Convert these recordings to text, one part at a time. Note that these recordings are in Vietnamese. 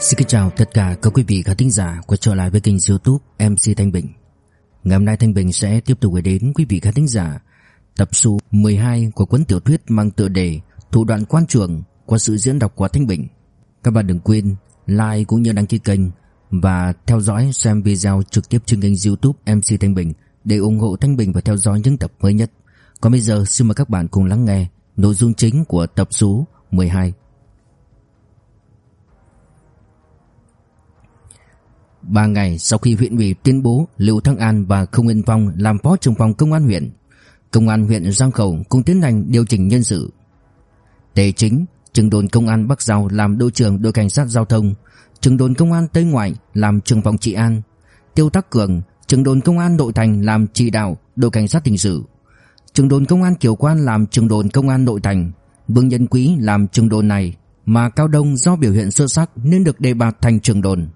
Xin chào tất cả các quý vị khán thính giả quay trở lại với kênh youtube MC Thanh Bình. Ngày hôm nay Thanh Bình sẽ tiếp tục gửi đến quý vị khán thính giả Tập số 12 của cuốn tiểu thuyết mang tựa đề Thủ đoạn quan trường qua sự diễn đọc của Thanh Bình. Các bạn đừng quên like cũng như đăng ký kênh Và theo dõi xem video trực tiếp trên kênh youtube MC Thanh Bình Để ủng hộ Thanh Bình và theo dõi những tập mới nhất. Còn bây giờ xin mời các bạn cùng lắng nghe nội dung chính của tập số 12 Ba ngày sau khi huyện ủy tuyên bố Lưu Thăng An và Không Yên Phong làm phó trưởng phòng công an huyện, công an huyện Giang Khẩu cũng tiến hành điều chỉnh nhân sự. Tề Chính, trưởng đồn công an Bắc Giao làm đội trưởng đội cảnh sát giao thông, trưởng đồn công an Tây Ngoại làm trưởng phòng trị an, Tiêu Tắc Cường, trưởng đồn công an nội thành làm chỉ đạo đội cảnh sát hình sự, trưởng đồn công an Kiều Quan làm trưởng đồn công an nội thành, Vương Nhân Quý làm trưởng đồn này, mà Cao Đông do biểu hiện xuất sắc nên được đề bạt thành trưởng đồn.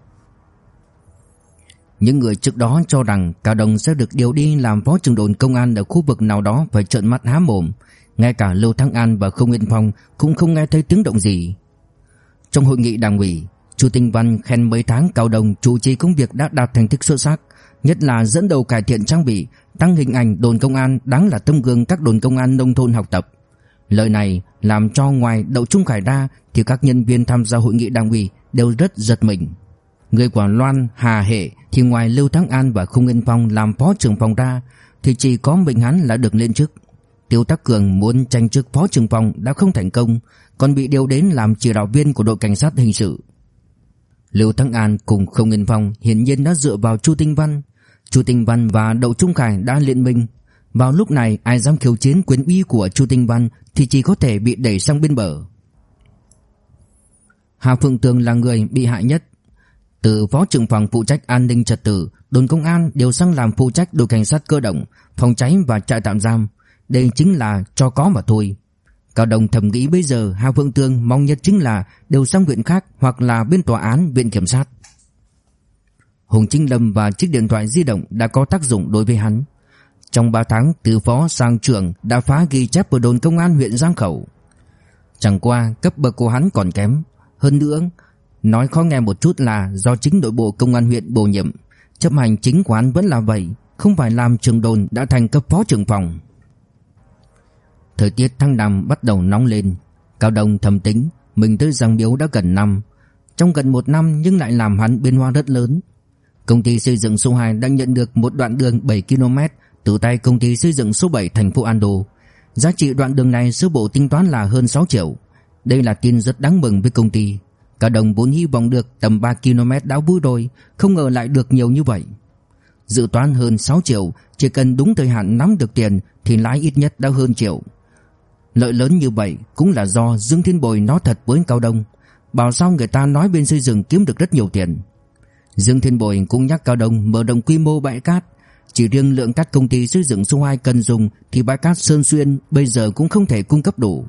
Những người trước đó cho rằng Cao Đông sẽ được điều đi làm phó trưởng đồn công an ở khu vực nào đó phải trợn mắt há mồm. Ngay cả Lưu Thắng An và Không Yên Phong cũng không nghe thấy tiếng động gì. Trong hội nghị đảng ủy, Chu Tinh Văn khen mấy tháng Cao Đông chủ trì công việc đã đạt thành tích xuất sắc, nhất là dẫn đầu cải thiện trang bị, tăng hình ảnh đồn công an đáng là tấm gương các đồn công an nông thôn học tập. Lời này làm cho ngoài Đậu Trung Khải đa thì các nhân viên tham gia hội nghị đảng ủy đều rất giật mình. Người của Loan, Hà Hệ thì ngoài Lưu Thắng An và Khung Yên Phong làm phó trưởng phòng ra thì chỉ có mình hắn là được lên chức. Tiêu Tắc Cường muốn tranh chức phó trưởng phòng đã không thành công, còn bị điều đến làm chỉ đạo viên của đội cảnh sát hình sự. Lưu Thắng An cùng Khung Yên Phong hiển nhiên đã dựa vào Chu Tinh Văn. Chu Tinh Văn và Đậu Trung Khải đã liên minh. Vào lúc này ai dám khiêu chiến quyền uy của Chu Tinh Văn thì chỉ có thể bị đẩy sang bên bờ. Hà Phượng Tường là người bị hại nhất từ phó trưởng phòng phụ trách an ninh trật tự, đồn công an đều sang làm phụ trách đội cảnh sát cơ động, phòng cháy và trại tạm giam. Đây chính là cho có mà thôi. Cao Đồng thầm nghĩ bây giờ Hà Phượng Tường mong nhất chính là đều sang viện khác hoặc là bên tòa án, viện kiểm sát. Hùng Chính Lâm và chiếc điện thoại di động đã có tác dụng đối với hắn. Trong 3 tháng từ phó sang trưởng đã phá ghi chép của đồn công an huyện Giang Khẩu. Chẳng qua cấp bậc của hắn còn kém. Hơn nữa Nói khó nghe một chút là do chính nội bộ công an huyện bổ nhiệm, chấp hành chính quán vẫn là vậy, không phải làm trường đồn đã thành cấp phó trưởng phòng. Thời tiết tháng năm bắt đầu nóng lên, Cao Đông thầm tính mình tới Giang Biếu đã gần năm, trong gần một năm nhưng lại làm hắn biến hoa rất lớn. Công ty xây dựng số 2 đã nhận được một đoạn đường 7 km từ tay công ty xây dựng số 7 thành phố Ando. Giá trị đoạn đường này sơ bộ tính toán là hơn 6 triệu. Đây là tin rất đáng mừng với công ty. Cả đồng vốn hy vọng được tầm 3 km đã vui rồi, Không ngờ lại được nhiều như vậy Dự toán hơn 6 triệu, Chỉ cần đúng thời hạn nắm được tiền Thì lãi ít nhất đã hơn triệu Lợi lớn như vậy cũng là do Dương Thiên Bồi nói thật với Cao Đông Bảo sao người ta nói bên xây dựng kiếm được rất nhiều tiền Dương Thiên Bồi cũng nhắc Cao Đông mở rộng quy mô bãi cát Chỉ riêng lượng cát công ty xây dựng số 2 cần dùng Thì bãi cát Sơn Xuyên bây giờ cũng không thể cung cấp đủ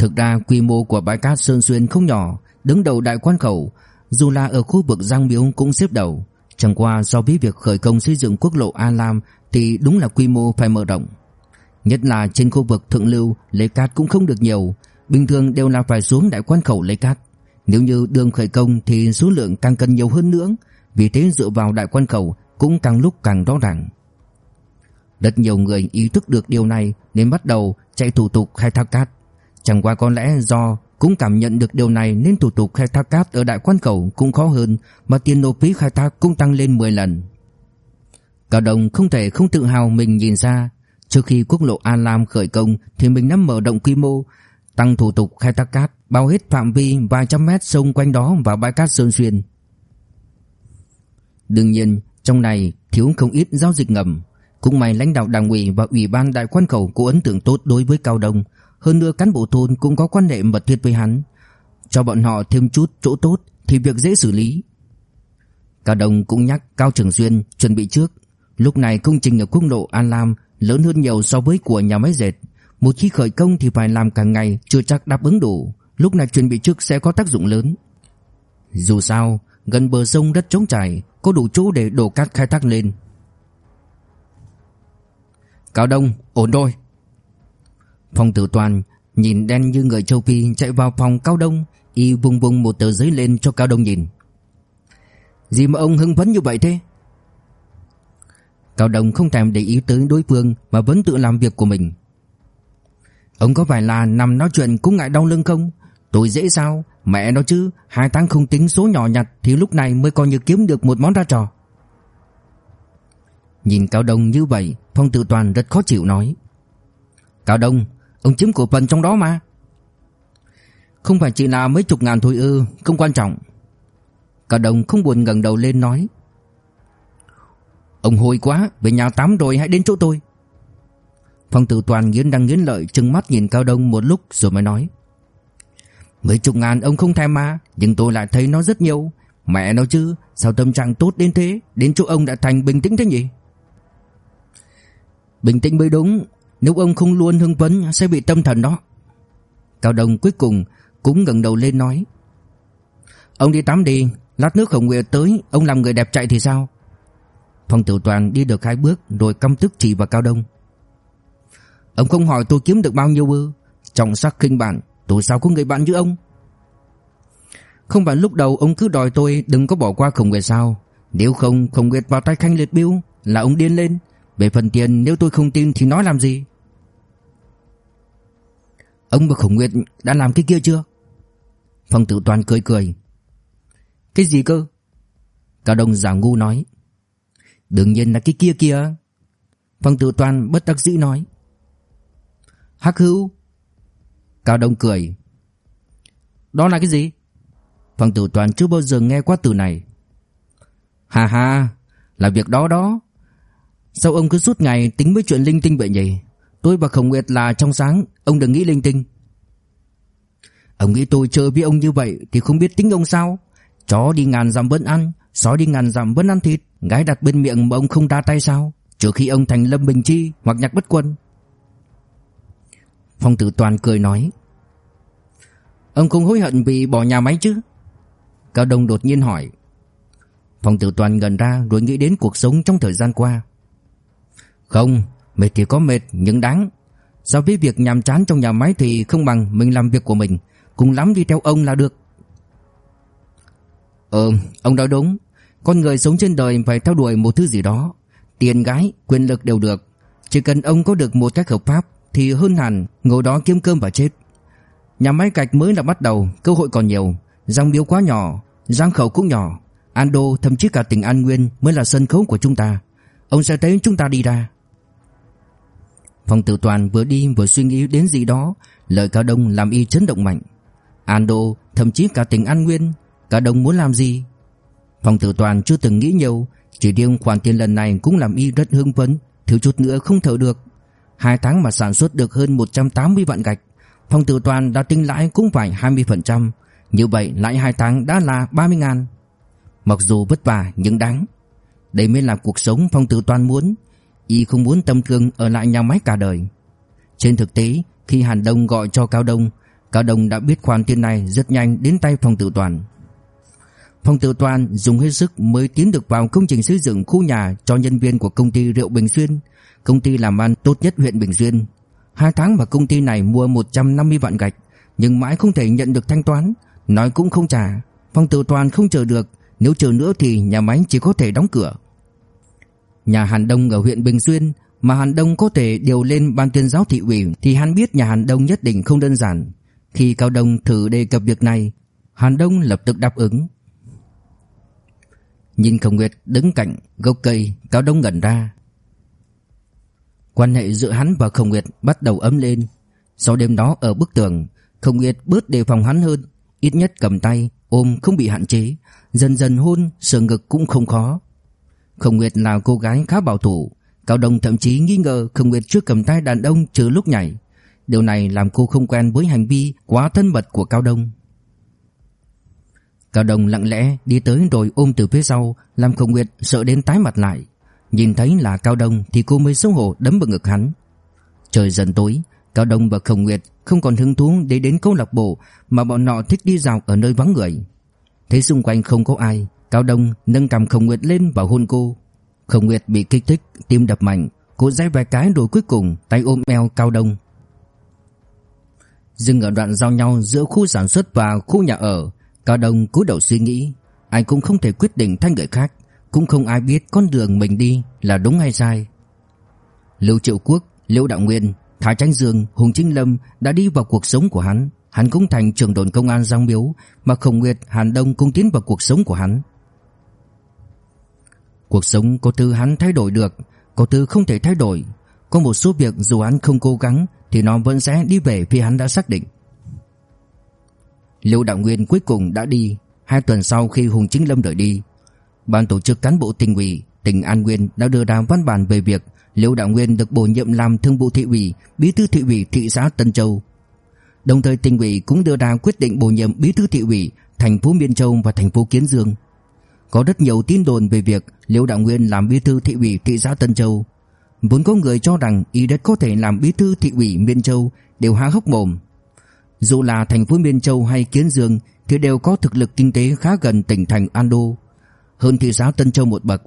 Thực ra quy mô của bãi cát Sơn Xuyên không nhỏ, đứng đầu đại quan khẩu, dù là ở khu vực Giang Miếu cũng xếp đầu. Chẳng qua so với việc khởi công xây dựng quốc lộ A Lam thì đúng là quy mô phải mở rộng. Nhất là trên khu vực thượng lưu lấy cát cũng không được nhiều, bình thường đều là phải xuống đại quan khẩu lấy cát. Nếu như đường khởi công thì số lượng càng cần nhiều hơn nữa, vì thế dựa vào đại quan khẩu cũng càng lúc càng rõ ràng. Rất nhiều người ý thức được điều này nên bắt đầu chạy thủ tục khai thác cát. Chẳng qua có lẽ do cũng cảm nhận được điều này nên thủ tục khai thác cát ở đại quan khẩu cũng khó hơn mà tiền nộp phí khai thác cũng tăng lên 10 lần. Cao Đồng không thể không tự hào mình nhìn ra, trước khi quốc lộ An Lam khởi công thì mình đã mở rộng quy mô, tăng thủ tục khai thác cát, bao hết phạm vi vài trăm mét xung quanh đó và bãi cát Sơn Xuyên. Đương nhiên, trong này thiếu không ít giao dịch ngầm, cũng may lãnh đạo đảng ủy và ủy ban đại quan khẩu có ấn tượng tốt đối với Cao Đông, hơn nữa cán bộ thôn cũng có quan hệ mật thiết với hắn. Cho bọn họ thêm chút chỗ tốt Thì việc dễ xử lý. Cao Đông cũng nhắc Cao Trường Xuyên chuẩn bị trước. Lúc này công trình ở quốc lộ An Lam Lớn hơn nhiều so với của nhà máy dệt. Một khi khởi công thì phải làm cả ngày Chưa chắc đáp ứng đủ Lúc này chuẩn bị trước sẽ có tác dụng lớn Dù sao Gần bờ sông đất trống trải Có đủ chỗ để đổ cát khai thác lên Cao Đông ổn rồi Phong Tử Toàn nhìn đen như người châu Phi chạy vào phòng Cao Đông, y vùng vùng một tờ giấy lên cho Cao Đông nhìn. Gì mà ông hưng phấn như vậy thế? Cao Đông không thèm để ý tới đối phương mà vẫn tự làm việc của mình. Ông có phải là nằm nói chuyện cũng ngại đau lưng không? Tôi dễ sao? Mẹ nó chứ, hai tháng không tính số nhỏ nhặt thì lúc này mới coi như kiếm được một món ra trò. Nhìn Cao Đông như vậy, Phong Tự Toàn rất khó chịu nói. Cao Đông, ông chiếm cổ phần trong đó mà. Không phải chỉ là mấy chục ngàn thôi ư, không quan trọng. Cao Đông không buồn ngẩng đầu lên nói. Ông hôi quá, về nhà tắm rồi hãy đến chỗ tôi. Phong Tử Toàn nghiến đang nghiến lợi trừng mắt nhìn Cao Đông một lúc rồi mới nói. Mấy chục ngàn ông không thèm mà, nhưng tôi lại thấy nó rất nhiều. Mẹ nó chứ, sao tâm trạng tốt đến thế, đến chỗ ông đã thành bình tĩnh thế nhỉ? Bình tĩnh mới đúng, nếu ông không luôn hưng phấn sẽ bị tâm thần đó. Cao Đông cuối cùng cũng ngẩng đầu lên nói. Ông đi tắm đi, lát nước Khổng Nguyệt tới, ông làm người đẹp chạy thì sao? Phong Tử Toàn đi được hai bước rồi căm tức chỉ vào Cao Đông. Ông không hỏi tôi kiếm được bao nhiêu ư? Trọng sắc khinh bạn, tôi sao có người bạn như ông? Không phải lúc đầu ông cứ đòi tôi đừng có bỏ qua Khổng Nguyệt sao? Nếu không Khổng Nguyệt vào tay Khanh Liệt Biêu là ông điên lên. Về phần tiền nếu tôi không tin thì nói làm gì? Ông và Khổng Nguyệt đã làm cái kia chưa? Phong Tử Toàn cười cười. Cái gì cơ? Cao Đông giả ngu nói. Đương nhiên là cái kia kia. Phong Tử Toàn bất đắc dĩ nói. Hắc hữu. Cao Đông cười. Đó là cái gì? Phong Tử Toàn chưa bao giờ nghe qua từ này. Hà hà, là việc đó đó. Sao ông cứ suốt ngày tính mấy chuyện linh tinh vậy nhỉ? Tôi và Khổng Nguyệt là trong sáng, ông đừng nghĩ linh tinh. Ông nghĩ tôi chơi với ông như vậy thì không biết tính ông sao? Chó đi ngàn dặm vẫn ăn, sói đi ngàn dặm vẫn ăn thịt, gái đặt bên miệng mà ông không đa tay sao? Trừ khi ông thành Lâm Bình Chi hoặc Nhạc Bất Quân. Phong Tử Toàn cười nói. Ông không hối hận vì bỏ nhà máy chứ? Cao Đông đột nhiên hỏi. Phong Tử Toàn gần ra rồi nghĩ đến cuộc sống trong thời gian qua. Không, mệt thì có mệt nhưng đáng. So với việc nhàm chán trong nhà máy thì không bằng mình làm việc của mình, cùng lắm đi theo ông là được. Ờ, ông nói đúng. Con người sống trên đời phải theo đuổi một thứ gì đó. Tiền gái, quyền lực đều được. Chỉ cần ông có được một cách hợp pháp thì hơn hẳn ngồi đó kiếm cơm và chết. Nhà máy gạch mới là bắt đầu, cơ hội còn nhiều. Dòng điếu quá nhỏ, giang khẩu cũng nhỏ. Ando thậm chí cả tỉnh An Nguyên mới là sân khấu của chúng ta. Ông sẽ thấy chúng ta đi ra. Phong Tử Toàn vừa đi vừa suy nghĩ đến gì đó, lời Cao Đông làm y chấn động mạnh. Ando, thậm chí cả tỉnh An Nguyên, Cao Đông muốn làm gì? Phong Tử Toàn chưa từng nghĩ nhiều, chỉ riêng khoản tiền lần này cũng làm y rất hưng phấn, thiếu chút nữa không thở được. Hai tháng mà sản xuất được hơn 180 vạn gạch, Phong tự Toàn đã tính lãi cũng phải 20%, như vậy lãi hai tháng đã là 30 ngàn. Mặc dù vất vả nhưng đáng. Đây mới là cuộc sống Phong Tử Toàn muốn, y không muốn tâm thương ở lại nhà máy cả đời. Trên thực tế, khi Hàn Đông gọi cho Cao Đông, Cao Đông đã biết khoản tiền này rất nhanh đến tay Phong Tử Toàn. Phong Tử Toàn dùng hết sức mới tiến được vào công trình xây dựng khu nhà cho nhân viên của công ty Rượu Bình Xuyên, công ty làm ăn tốt nhất huyện Bình Duyên Hai tháng mà công ty này mua 150 vạn gạch, nhưng mãi không thể nhận được thanh toán, nói cũng không trả. Phong Tử Toàn không chờ được, nếu chờ nữa thì nhà máy chỉ có thể đóng cửa. Nhà Hàn Đông ở huyện Bình Xuyên mà Hàn Đông có thể điều lên ban tuyên giáo thị ủy thì hắn biết nhà Hàn Đông nhất định không đơn giản. Khi Cao Đông thử đề cập việc này, Hàn Đông lập tức đáp ứng. Nhìn Khổng Nguyệt đứng cạnh gốc cây, Cao Đông ngẩn ra. Quan hệ giữa hắn và Khổng Nguyệt bắt đầu ấm lên. Sau đêm đó ở bức tường, Khổng Nguyệt bớt đề phòng hắn hơn, ít nhất cầm tay, ôm không bị hạn chế, dần dần hôn, sờ ngực cũng không khó. Khổng Nguyệt là cô gái khá bảo thủ, Cao Đông thậm chí nghi ngờ Khổng Nguyệt chưa cầm tay đàn ông trừ lúc nhảy. Điều này làm cô không quen với hành vi quá thân mật của Cao Đông. Cao Đông lặng lẽ đi tới rồi ôm từ phía sau, làm Khổng Nguyệt sợ đến tái mặt lại. Nhìn thấy là Cao Đông thì cô mới xấu hổ đấm vào ngực hắn. Trời dần tối, Cao Đông và Khổng Nguyệt không còn hứng thú để đến câu lạc bộ mà bọn họ thích đi dạo ở nơi vắng người. Thấy xung quanh không có ai, Cao Đông nâng cầm Khổng Nguyệt lên và hôn cô. Khổng Nguyệt bị kích thích, tim đập mạnh, cô giãy vài cái rồi cuối cùng tay ôm eo Cao Đông. Dừng ở đoạn giao nhau giữa khu sản xuất và khu nhà ở Cao Đông cúi đầu suy nghĩ anh cũng không thể quyết định thay người khác cũng không ai biết con đường mình đi là đúng hay sai. Lưu Triệu Quốc, Liễu Đạo Nguyên, Thái Tránh Dương, Hùng Chính Lâm đã đi vào cuộc sống của hắn. Hắn cũng thành trưởng đồn công an Giang Miếu Mà Khổng Nguyệt, Hàn Đông cũng tiến vào cuộc sống của hắn. Cuộc sống có thứ hắn thay đổi được Có thứ không thể thay đổi. Có một số việc dù hắn không cố gắng Thì nó vẫn sẽ đi về phía hắn đã xác định. Lưu Đạo Nguyên cuối cùng đã đi. Hai tuần sau khi Hùng Chính Lâm rời đi Ban tổ chức cán bộ tỉnh ủy, tỉnh An Nguyên đã đưa ra văn bản về việc liễu Đạo Nguyên được bổ nhiệm làm thương vụ thị ủy, Bí thư thị ủy thị xã Tân Châu Đồng thời tỉnh ủy cũng đưa ra quyết định bổ nhiệm bí thư thị ủy, thành phố Miên Châu và thành phố Kiến Dương có rất nhiều tin đồn về việc Liễu Đạo Nguyên làm bí thư thị ủy thị xã Tân Châu. Vốn có người cho rằng y rất có thể làm bí thư thị ủy Miên Châu đều há hốc mồm. Dù là thành phố Miên Châu hay Kiến Dương thì đều có thực lực kinh tế khá gần tỉnh thành an đô hơn thị xã Tân Châu một bậc.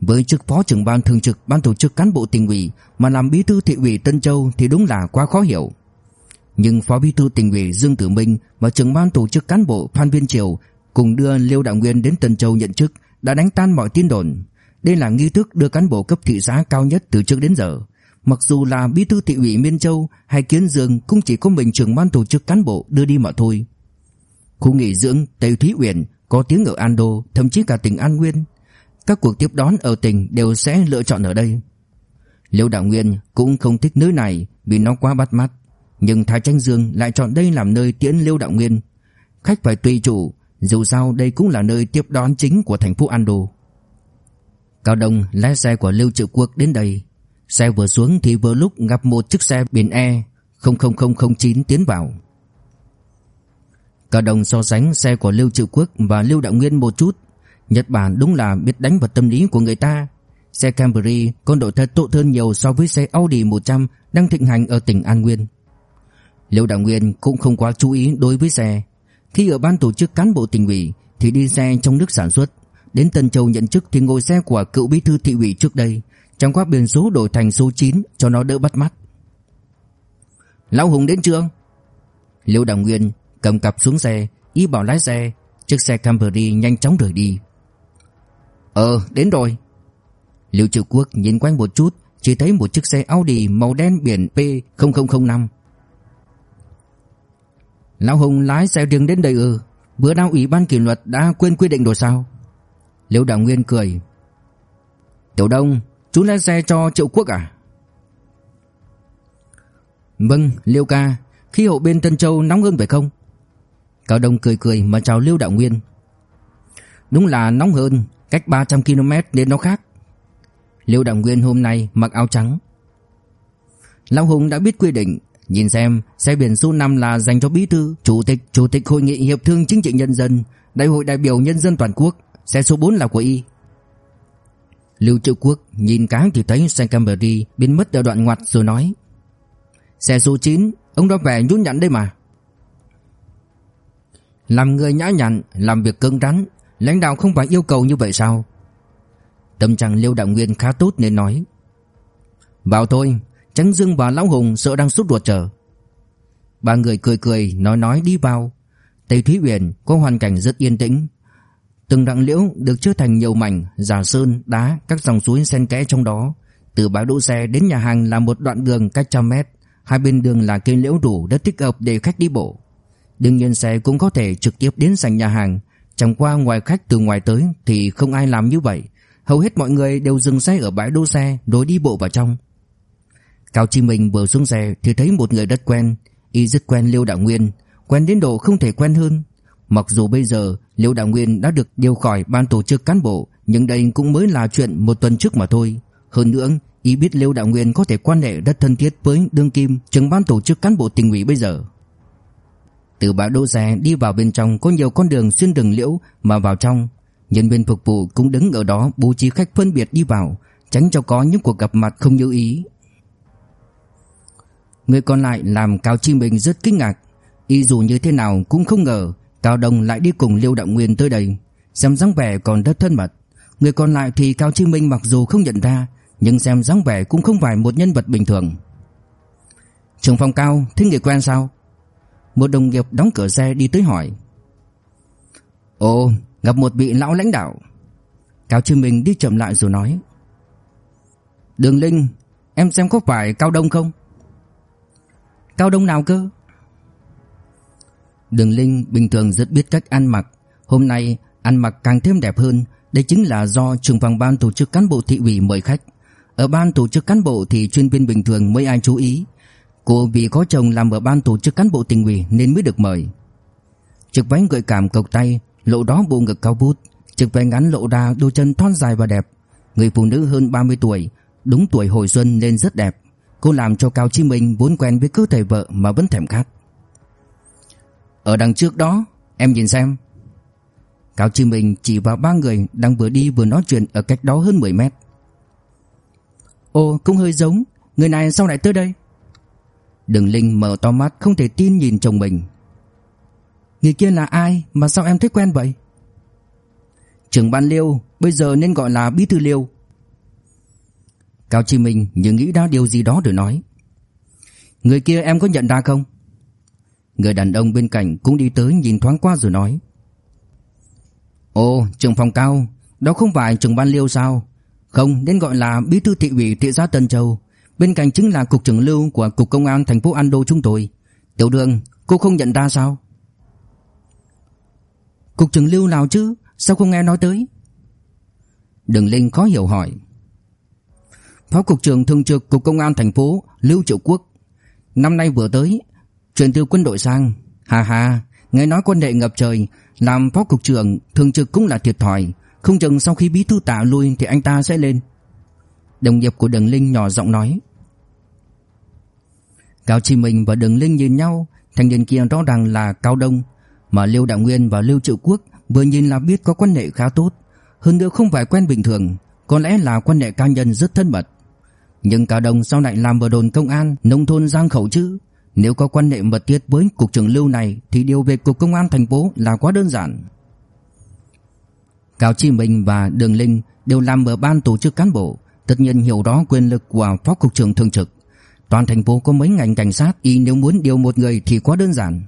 Với chức phó trưởng ban thường trực ban tổ chức cán bộ tỉnh ủy mà làm bí thư thị ủy Tân Châu thì đúng là quá khó hiểu. Nhưng phó bí thư tỉnh ủy Dương Tử Minh và trưởng ban tổ chức cán bộ Phan Viên Triều cùng đưa Liêu Đạo Nguyên đến Tân Châu nhận chức đã đánh tan mọi tin đồn. Đây là nghi thức đưa cán bộ cấp thị xã cao nhất từ trước đến giờ. Mặc dù là bí thư thị ủy Miên Châu hay Kiến Dương cũng chỉ có mình trưởng ban tổ chức cán bộ đưa đi mà thôi. Khu nghỉ dưỡng Tây Thúy Uyển có tiếng ở Ando, thậm chí cả tỉnh An Nguyên. Các cuộc tiếp đón ở tỉnh đều sẽ lựa chọn ở đây. Liêu Đạo Nguyên cũng không thích nơi này vì nó quá bắt mắt, nhưng Thái Tranh Dương lại chọn đây làm nơi tiễn Liêu Đạo Nguyên. Khách phải tùy chủ, dù sao đây cũng là nơi tiếp đón chính của thành phố Ando Cao Đông lái xe của Lưu Triệu Quốc đến đây Xe vừa xuống thì vừa lúc gặp một chiếc xe biển E 00009 tiến vào Cao đồng so sánh xe của Lưu Triệu Quốc và Lưu Đạo Nguyên một chút. Nhật Bản đúng là biết đánh vào tâm lý của người ta. Xe Camry còn độ thật tốt hơn nhiều so với xe Audi 100 đang thịnh hành ở tỉnh An Nguyên. Lưu Đạo Nguyên cũng không quá chú ý đối với xe. Khi ở ban tổ chức cán bộ tỉnh ủy thì đi xe trong nước sản xuất, đến Tân Châu nhận chức thì ngồi xe của cựu bí thư thị ủy trước đây, chẳng qua biển số đổi thành số 9 cho nó đỡ bắt mắt. Lão Hùng đến trường. Liêu Đạo Nguyên cầm cặp xuống xe, ý bảo lái xe, chiếc xe Camry nhanh chóng rời đi. Ờ, đến rồi. Liễu Triệu Quốc nhìn quanh một chút, chỉ thấy một chiếc xe Audi màu đen biển P0005 Lão Hùng lái xe riêng đến đây ư? Bữa nào ủy ban kỷ luật đã quên quy định rồi sao? Liễu Đạo Nguyên cười. Tiểu Đông Chú lái xe cho Triệu Quốc à? Vâng Liêu ca. Khí hậu bên Tân Châu nóng hơn phải không? Cao Đông cười cười mà chào Lưu Đạo Nguyên Đúng là nóng hơn Cách 300 km nên nó khác Lưu Đạo Nguyên hôm nay mặc áo trắng Lão Hùng đã biết quy định Nhìn xem, xe biển số 5 là dành cho bí thư, chủ tịch, chủ tịch hội nghị hiệp thương chính trị nhân dân, đại hội đại biểu nhân dân toàn quốc, xe số 4 là của y. Lưu Triệu Quốc nhìn cá thì thấy xe Camry biến mất ở đoạn ngoặt rồi nói: "Xe số 9, ông đó vẻ nhún nhặn đây mà." Làm người nhã nhặn, làm việc cứng rắn, lãnh đạo không phải yêu cầu như vậy sao? Tâm trạng Liêu Đạo Nguyên khá tốt nên nói: "Vào thôi, Tránh Dương và Lão Hùng sợ đang sốt ruột chờ. Ba người cười cười nói nói đi vào. Tây Thúy Uyển có hoàn cảnh rất yên tĩnh. Từng đặng liễu được chia thành nhiều mảnh, giả sơn, đá, các dòng suối xen kẽ trong đó. Từ bãi đỗ xe đến nhà hàng là một đoạn đường cách trăm mét. Hai bên đường là cây liễu đủ rất thích hợp để khách đi bộ. Đương nhiên xe cũng có thể trực tiếp đến sảnh nhà hàng. Chẳng qua ngoài khách từ ngoài tới thì không ai làm như vậy. Hầu hết mọi người đều dừng xe ở bãi đỗ xe rồi đi bộ vào trong. Cao Chi Minh vừa xuống xe thì thấy một người rất quen, y rất quen Liêu Đạo Nguyên, quen đến độ không thể quen hơn. Mặc dù bây giờ Liêu Đạo Nguyên đã được điều khỏi ban tổ chức cán bộ, nhưng đây cũng mới là chuyện một tuần trước mà thôi. Hơn nữa, y biết Liêu Đạo Nguyên có thể quan hệ rất thân thiết với Đương Kim, trưởng ban tổ chức cán bộ tỉnh ủy bây giờ. Từ bãi đỗ xe đi vào bên trong có nhiều con đường xuyên rừng liễu mà vào trong, nhân viên phục vụ cũng đứng ở đó bố trí khách phân biệt đi vào, tránh cho có những cuộc gặp mặt không như ý. Người còn lại làm Cao Chi Minh rất kinh ngạc. Y dù như thế nào cũng không ngờ Cao Đông lại đi cùng Liêu Đạo Nguyên tới đây. Xem dáng vẻ còn rất thân mật. Người còn lại thì Cao Chi Minh mặc dù không nhận ra Nhưng xem dáng vẻ cũng không phải một nhân vật bình thường. Trường phòng cao Thích người quen sao? Một đồng nghiệp đóng cửa xe đi tới hỏi. Ồ, gặp một vị lão lãnh đạo. Cao Chiêm Minh đi chậm lại rồi nói. Đường Linh, Em xem có phải Cao Đông không? Cao Đông nào cơ? Đường Linh bình thường rất biết cách ăn mặc. Hôm nay ăn mặc càng thêm đẹp hơn. Đây chính là do trường phòng ban tổ chức cán bộ thị ủy mời khách. Ở ban tổ chức cán bộ thì chuyên viên bình thường mới ai chú ý. Cô vì có chồng làm ở ban tổ chức cán bộ tỉnh ủy nên mới được mời. Chiếc váy gợi cảm cộc tay, Lộ đó bộ ngực cao bút Chiếc váy ngắn lộ ra đôi chân thon dài và đẹp. Người phụ nữ hơn 30 tuổi, Đúng tuổi hồi xuân nên rất đẹp. Cô làm cho Cao Chí Minh vốn quen với cơ thể vợ mà vẫn thèm khát. Ở đằng trước đó, Em nhìn xem. Cao Chí Minh chỉ vào ba người Đang vừa đi vừa nói chuyện ở cách đó hơn 10 mét. Ồ cũng hơi giống. Người này sao lại tới đây? Đường Linh mở to mắt, không thể tin nhìn chồng mình. Người kia là ai? Mà sao em thấy quen vậy? Trưởng ban Liêu, Bây giờ nên gọi là bí thư Liêu. Cao Chi Minh như nghĩ ra điều gì đó rồi nói. Người kia em có nhận ra không? Người đàn ông bên cạnh cũng đi tới nhìn thoáng qua rồi nói. Ồ, trưởng phòng cao, Đó không phải trưởng ban Liêu sao? Không, nên gọi là bí thư thị ủy thị xã Tân Châu. Bên cạnh chính là cục trưởng lưu của cục công an thành phố Ando chúng tôi. Tiểu đường, cô không nhận ra sao? Cục trưởng lưu nào chứ? Sao không nghe nói tới? Đường Linh khó hiểu hỏi. Phó cục trưởng thường trực cục công an thành phố Lưu Triệu Quốc. Năm nay vừa tới, Chuyển từ quân đội sang. Hà hà Nghe nói quân đệ ngập trời, Làm phó cục trưởng thường trực cũng là thiệt thòi. Không chừng sau khi bí thư tạ lui Thì anh ta sẽ lên. Đồng nghiệp của Đường Linh nhỏ giọng nói. Cao Chi Minh và Đường Linh nhìn nhau. Thanh niên kia rõ ràng là Cao Đông. Mà Lưu Đạo Nguyên và Lưu Triệu Quốc Vừa nhìn là biết có quan hệ khá tốt. Hơn nữa không phải quen bình thường. Có lẽ là quan hệ cá nhân rất thân mật. Nhưng Cao Đông sau lại làm ở đồn công an, Nông thôn Giang Khẩu chứ? Nếu có quan hệ mật thiết với cục trưởng Lưu này, Thì điều về cục công an thành phố là quá đơn giản. Cao Chi Minh và Đường Linh đều làm ở ban tổ chức cán bộ. Tất nhiên hiểu rõ quyền lực của phó cục trưởng thường trực. Toàn thành phố có mấy ngành cảnh sát, Y nếu muốn điều một người thì quá đơn giản.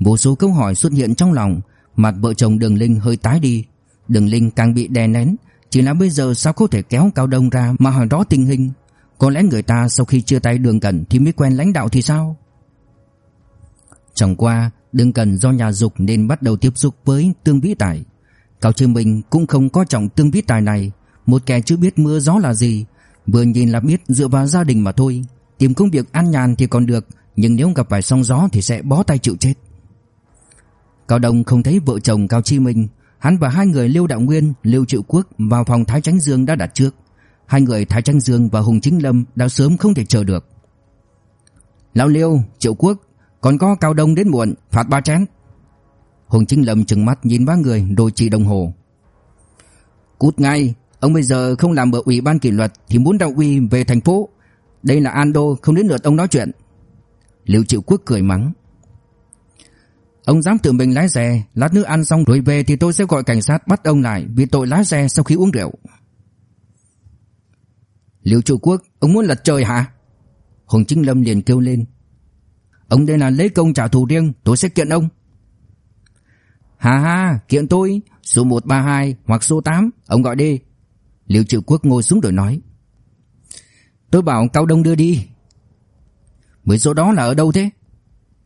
Vô số câu hỏi xuất hiện trong lòng, Mặt vợ chồng Đường Linh hơi tái đi. Đường Linh càng bị đè nén, Chỉ là bây giờ sao có thể kéo Cao Đông ra Mà hỏi rõ tình hình? Có lẽ người ta sau khi chia tay Đường Cẩn Thì mới quen lãnh đạo thì sao? Chẳng qua, Đường Cẩn do nhà dục nên bắt đầu tiếp xúc với Tương Vĩ Tài. Cao Trương Bình cũng không có trọng Tương Vĩ Tài này. Một kẻ chưa biết mưa gió là gì, Vừa nhìn là biết dựa vào gia đình mà thôi. Tìm công việc an nhàn thì còn được Nhưng nếu gặp phải sóng gió thì sẽ bó tay chịu chết. Cao Đông không thấy vợ chồng Cao Chi Minh. Hắn và hai người Lưu Đạo Nguyên, Lưu Triệu Quốc vào phòng Thái Tránh Dương đã đặt trước. Hai người Thái Tránh Dương và Hùng Chính Lâm đã sớm không thể chờ được. Lão Liêu, Triệu Quốc Còn có Cao Đông đến muộn, phạt ba chén. Hùng Chính Lâm trừng mắt nhìn ba người rồi chỉ đồng hồ. Cút ngay, ông bây giờ không làm ở ủy ban kỷ luật Thì muốn đạo uy về thành phố đây là Ando, không đến lượt ông nói chuyện. Liệu Triệu Quốc cười mắng. Ông dám tự mình lái xe, Lát nữa ăn xong rồi về thì tôi sẽ gọi cảnh sát Bắt ông lại vì tội lái xe sau khi uống rượu. Liệu Triệu Quốc, Ông muốn lật trời hả? Hùng Chính Lâm liền kêu lên. Ông đây là lấy công trả thù riêng, Tôi sẽ kiện ông. Hà ha, kiện tôi, Số 132 hoặc số 8 Ông gọi đi. Liệu Triệu Quốc ngồi xuống rồi nói. Tôi bảo Cao Đông đưa đi. Mấy số đó là ở đâu thế?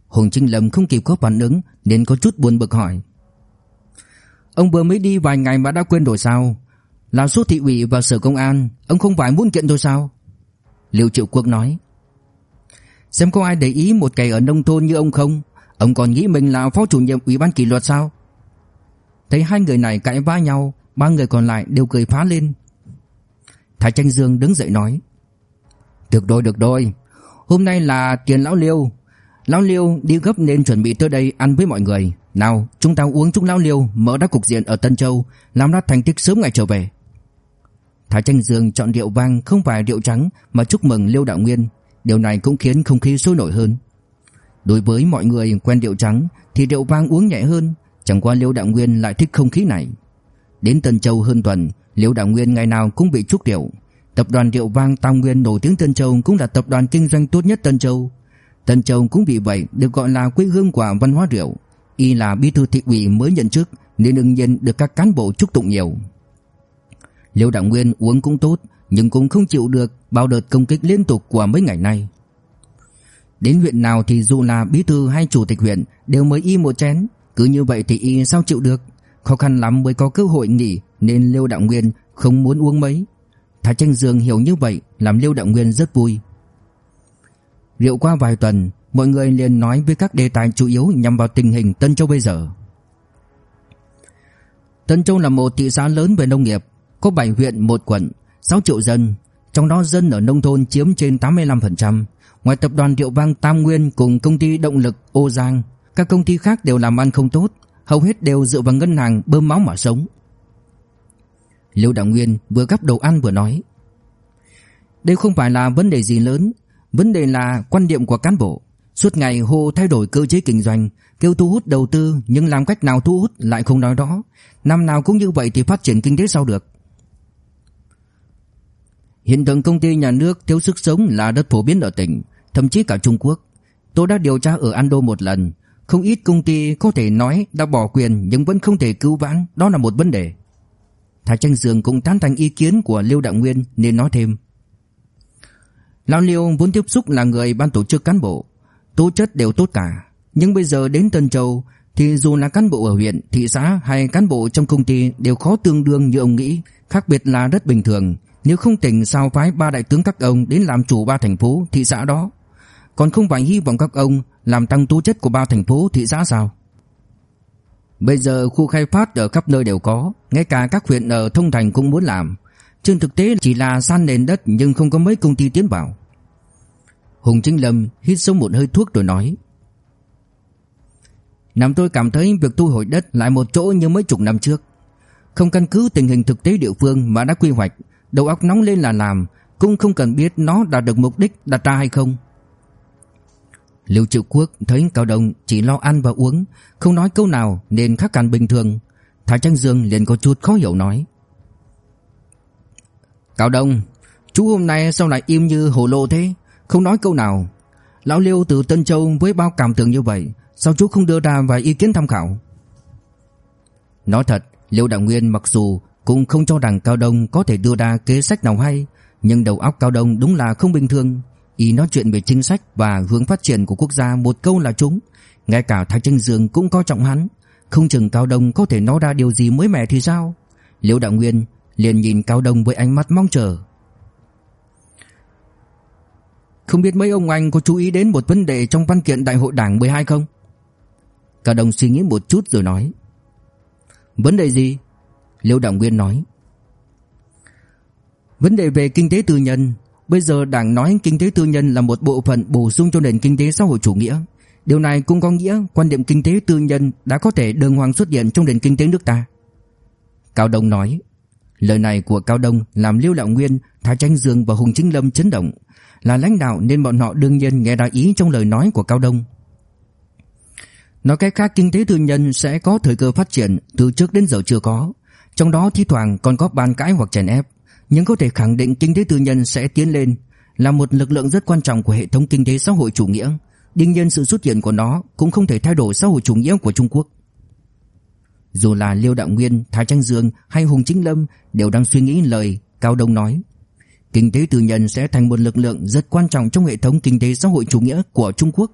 Hùng Trinh Lâm không kịp có phản ứng, Nên có chút buồn bực hỏi. Ông vừa mới đi vài ngày mà đã quên rồi sao? Là số thị ủy và sở công an, Ông không phải muốn kiện tôi sao? Liệu Triệu Quốc nói. Xem có ai để ý một kẻ ở nông thôn như ông không? Ông còn nghĩ mình là phó chủ nhiệm ủy ban kỷ luật sao? Thấy hai người này cãi va nhau, Ba người còn lại đều cười phá lên. Thái Tranh Dương đứng dậy nói được rồi được rồi. Hôm nay là tiền lão liêu. Lão liêu đi gấp nên chuẩn bị tới đây ăn với mọi người. Nào, chúng ta uống chung lão liêu Mở ra cục diện ở Tân Châu, Làm ra thành tích sớm ngày trở về. Thái Tranh Dương chọn rượu vang không phải rượu trắng Mà chúc mừng Liêu Đạo Nguyên. Điều này cũng khiến không khí sôi nổi hơn. Đối với mọi người quen rượu trắng Thì rượu vang uống nhẹ hơn, Chẳng qua Liêu Đạo Nguyên lại thích không khí này. Đến Tân Châu hơn tuần, Liêu Đạo Nguyên ngày nào cũng bị chúc rượu. Tập đoàn rượu vang Tam Nguyên nổi tiếng Tân Châu cũng là tập đoàn kinh doanh tốt nhất Tân Châu. Tân Châu cũng vì vậy được gọi là quê hương của văn hóa rượu. Y là bí thư thị ủy mới nhận chức nên đương nhiên được các cán bộ chúc tụng nhiều. Liêu Đạo Nguyên uống cũng tốt nhưng cũng không chịu được bao đợt công kích liên tục của mấy ngày nay. Đến huyện nào thì dù là bí thư hay chủ tịch huyện đều mới y một chén, cứ như vậy thì y sao chịu được. Khó khăn lắm mới có cơ hội nghỉ nên Liêu Đạo Nguyên không muốn uống mấy. Thái Tranh Dương hiểu như vậy làm Liêu Đạo Nguyên rất vui. Rượu qua vài tuần, mọi người liền nói với các đề tài chủ yếu nhằm vào tình hình Tân Châu bây giờ. Tân Châu là một thị xã lớn về nông nghiệp, có 7 huyện một quận, 6 triệu dân, trong đó dân ở nông thôn chiếm trên 85%. Ngoài tập đoàn Rượu Vang Tam Nguyên cùng công ty động lực Ô Giang, các công ty khác đều làm ăn không tốt, hầu hết đều dựa vào ngân hàng bơm máu mà sống. Liêu Đạo Nguyên vừa gắp đồ ăn vừa nói: "Đây không phải là vấn đề gì lớn, vấn đề là quan điểm của cán bộ. Suốt ngày hô thay đổi cơ chế kinh doanh, kêu thu hút đầu tư nhưng làm cách nào thu hút lại không nói đó. Năm nào cũng như vậy thì phát triển kinh tế sao được?" Hiện tượng công ty nhà nước thiếu sức sống là rất phổ biến ở tỉnh, thậm chí cả Trung Quốc. Tôi đã điều tra ở Ando một lần, không ít công ty có thể nói đã bỏ quyền nhưng vẫn không thể cứu vãn, đó là một vấn đề. Thái Tranh Dương cũng tán thành ý kiến của Lưu Đạo Nguyên nên nói thêm. Lão Liêu vốn tiếp xúc là người ban tổ chức cán bộ, tố chất đều tốt cả. Nhưng bây giờ đến Tân Châu thì dù là cán bộ ở huyện, thị xã hay cán bộ trong công ty đều khó tương đương như ông nghĩ, khác biệt là rất bình thường. Nếu không tỉnh sao phái ba đại tướng các ông đến làm chủ ba thành phố, thị xã đó. Còn không phải hy vọng các ông làm tăng tố chất của ba thành phố, thị xã sao? Bây giờ khu khai phát ở khắp nơi đều có, ngay cả các huyện ở Thông Thành cũng muốn làm. Trên thực tế chỉ là san nền đất nhưng không có mấy công ty tiến vào. Hùng Chính Lâm hít sâu một hơi thuốc rồi nói. Năm tôi cảm thấy việc thu hồi đất lại một chỗ như mấy chục năm trước. Không căn cứ tình hình thực tế địa phương mà đã quy hoạch, đầu óc nóng lên là làm, cũng không cần biết nó đạt được mục đích đặt ra hay không. Lưu Triệu Quốc thấy Cao Đông chỉ lo ăn và uống, không nói câu nào nên khác hẳn bình thường. Thái Tranh Dương liền có chút khó hiểu nói. Cao Đông, chú hôm nay sao lại im như hồ lô thế, không nói câu nào. Lão Liêu từ Tân Châu với bao cảm tưởng như vậy, sao chú không đưa ra vài ý kiến tham khảo? Nói thật, Liêu Đạo Nguyên mặc dù cũng không cho rằng Cao Đông có thể đưa ra kế sách nào hay, nhưng đầu óc Cao Đông đúng là không bình thường. Y nói chuyện về chính sách và hướng phát triển của quốc gia một câu là trúng. Ngay cả Thái Tranh Dương cũng coi trọng hắn. Không chừng Cao Đông có thể nói ra điều gì mới mẻ thì sao? Liễu Đạo Nguyên liền nhìn Cao Đông với ánh mắt mong chờ. Không biết mấy ông anh có chú ý đến một vấn đề trong văn kiện đại hội đảng 12 không? Cao Đông suy nghĩ một chút rồi nói. Vấn đề gì? Liễu Đạo Nguyên nói. Vấn đề về kinh tế tư nhân Bây giờ Đảng nói kinh tế tư nhân là một bộ phận bổ sung cho nền kinh tế xã hội chủ nghĩa. Điều này cũng có nghĩa quan điểm kinh tế tư nhân đã có thể đường hoàng xuất hiện trong nền kinh tế nước ta. Cao Đông nói. Lời này của Cao Đông làm Liêu lạo Nguyên, Thái Tranh Dương và Hùng Chính Lâm chấn động. Là lãnh đạo nên bọn họ đương nhiên nghe ra ý trong lời nói của Cao Đông. Nói cách khác kinh tế tư nhân sẽ có thời cơ phát triển từ trước đến giờ chưa có. Trong đó thi thoảng còn có bàn cãi hoặc chèn ép nhưng có thể khẳng định kinh tế tư nhân sẽ tiến lên, là một lực lượng rất quan trọng của hệ thống kinh tế xã hội chủ nghĩa. Đương nhiên sự xuất hiện của nó cũng không thể thay đổi xã hội chủ nghĩa của Trung Quốc. Dù là Liêu Đạo Nguyên, Thái Trang Dương hay Hùng Chính Lâm đều đang suy nghĩ lời Cao Đông nói. Kinh tế tư nhân sẽ thành một lực lượng rất quan trọng trong hệ thống kinh tế xã hội chủ nghĩa của Trung Quốc.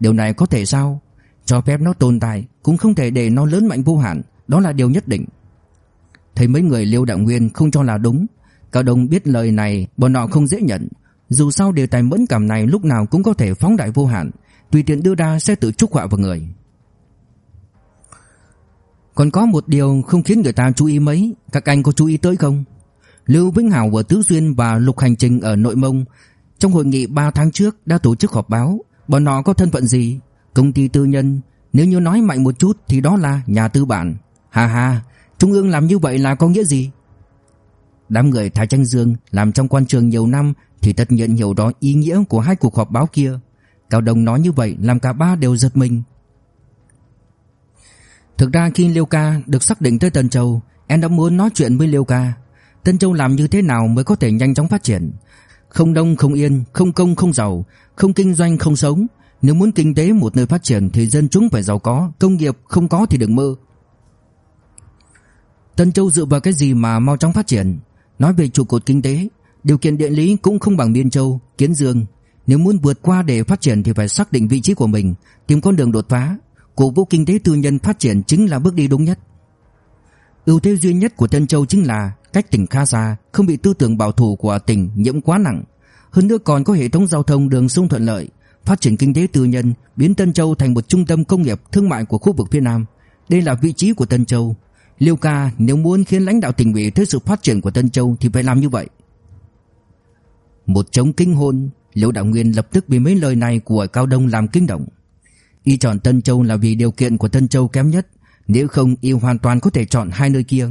Điều này có thể sao? Cho phép nó tồn tại cũng không thể để nó lớn mạnh vô hạn, đó là điều nhất định. Thấy mấy người Liêu Đạo Nguyên không cho là đúng, Cao Đông biết lời này, bọn họ không dễ nhận. Dù sao đề tài mẫn cảm này lúc nào cũng có thể phóng đại vô hạn, Tùy tiện đưa ra sẽ tự trúc họa vào người. Còn có một điều không khiến người ta chú ý mấy, Các anh có chú ý tới không? Lưu Vĩnh Hảo ở Tứ xuyên và Lục Hành Trình ở Nội Mông, Trong hội nghị 3 tháng trước đã tổ chức họp báo. Bọn họ có thân phận gì? Công ty tư nhân, Nếu như nói mạnh một chút thì đó là nhà tư bản. Hà hà Trung ương làm như vậy là có nghĩa gì? Đám người Thái Tranh Dương làm trong quan trường nhiều năm thì tất nhiên hiểu rõ ý nghĩa của hai cuộc họp báo kia. Cao Đông nói như vậy làm cả ba đều giật mình. Thực ra khi Liêu Ca được xác định tới Tân Châu, em đã muốn nói chuyện với Liêu Ca. Tân Châu làm như thế nào mới có thể nhanh chóng phát triển? Không đông không yên, không công không giàu, không kinh doanh không sống. Nếu muốn kinh tế một nơi phát triển thì dân chúng phải giàu có, công nghiệp không có thì đừng mơ. Tân Châu dựa vào cái gì mà mau chóng phát triển? Nói về trụ cột kinh tế, điều kiện địa lý cũng không bằng Biên Châu, Kiến Dương. Nếu muốn vượt qua để phát triển thì phải xác định vị trí của mình, tìm con đường đột phá. Cổ vũ kinh tế tư nhân phát triển chính là bước đi đúng nhất. Ưu thế duy nhất của Tân Châu chính là cách tỉnh khá xa, không bị tư tưởng bảo thủ của tỉnh nhiễm quá nặng. Hơn nữa còn có hệ thống giao thông đường sông thuận lợi, phát triển kinh tế tư nhân, biến Tân Châu thành một trung tâm công nghiệp thương mại của khu vực phía Nam. Đây là vị trí của Tân Châu. Liêu ca nếu muốn khiến lãnh đạo tỉnh ủy thấy sự phát triển của Tân Châu thì phải làm như vậy. Một trống kinh hôn, Liêu Đạo Nguyên lập tức bị mấy lời này của Cao Đông làm kinh động. Y chọn Tân Châu là vì điều kiện của Tân Châu kém nhất, nếu không y hoàn toàn có thể chọn hai nơi kia.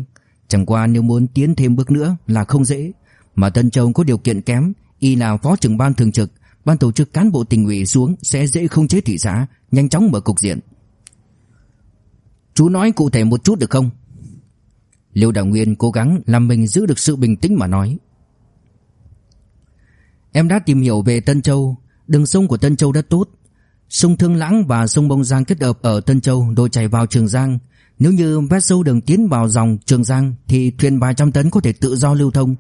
Chẳng qua nếu muốn tiến thêm bước nữa là không dễ, mà Tân Châu có điều kiện kém, y là phó trưởng ban thường trực, ban tổ chức cán bộ tỉnh ủy xuống sẽ dễ không chế thị xã, nhanh chóng mở cục diện. Chú nói cụ thể một chút được không? Liêu Đạo Nguyên cố gắng làm mình giữ được sự bình tĩnh mà nói. Em đã tìm hiểu về Tân Châu, đường sông của Tân Châu rất tốt. Sông Thương Lãng và sông Bông Giang kết hợp ở Tân Châu đôi chảy vào Trường Giang. Nếu như vét sâu đường tiến vào dòng Trường Giang thì thuyền vài trăm tấn có thể tự do lưu thông.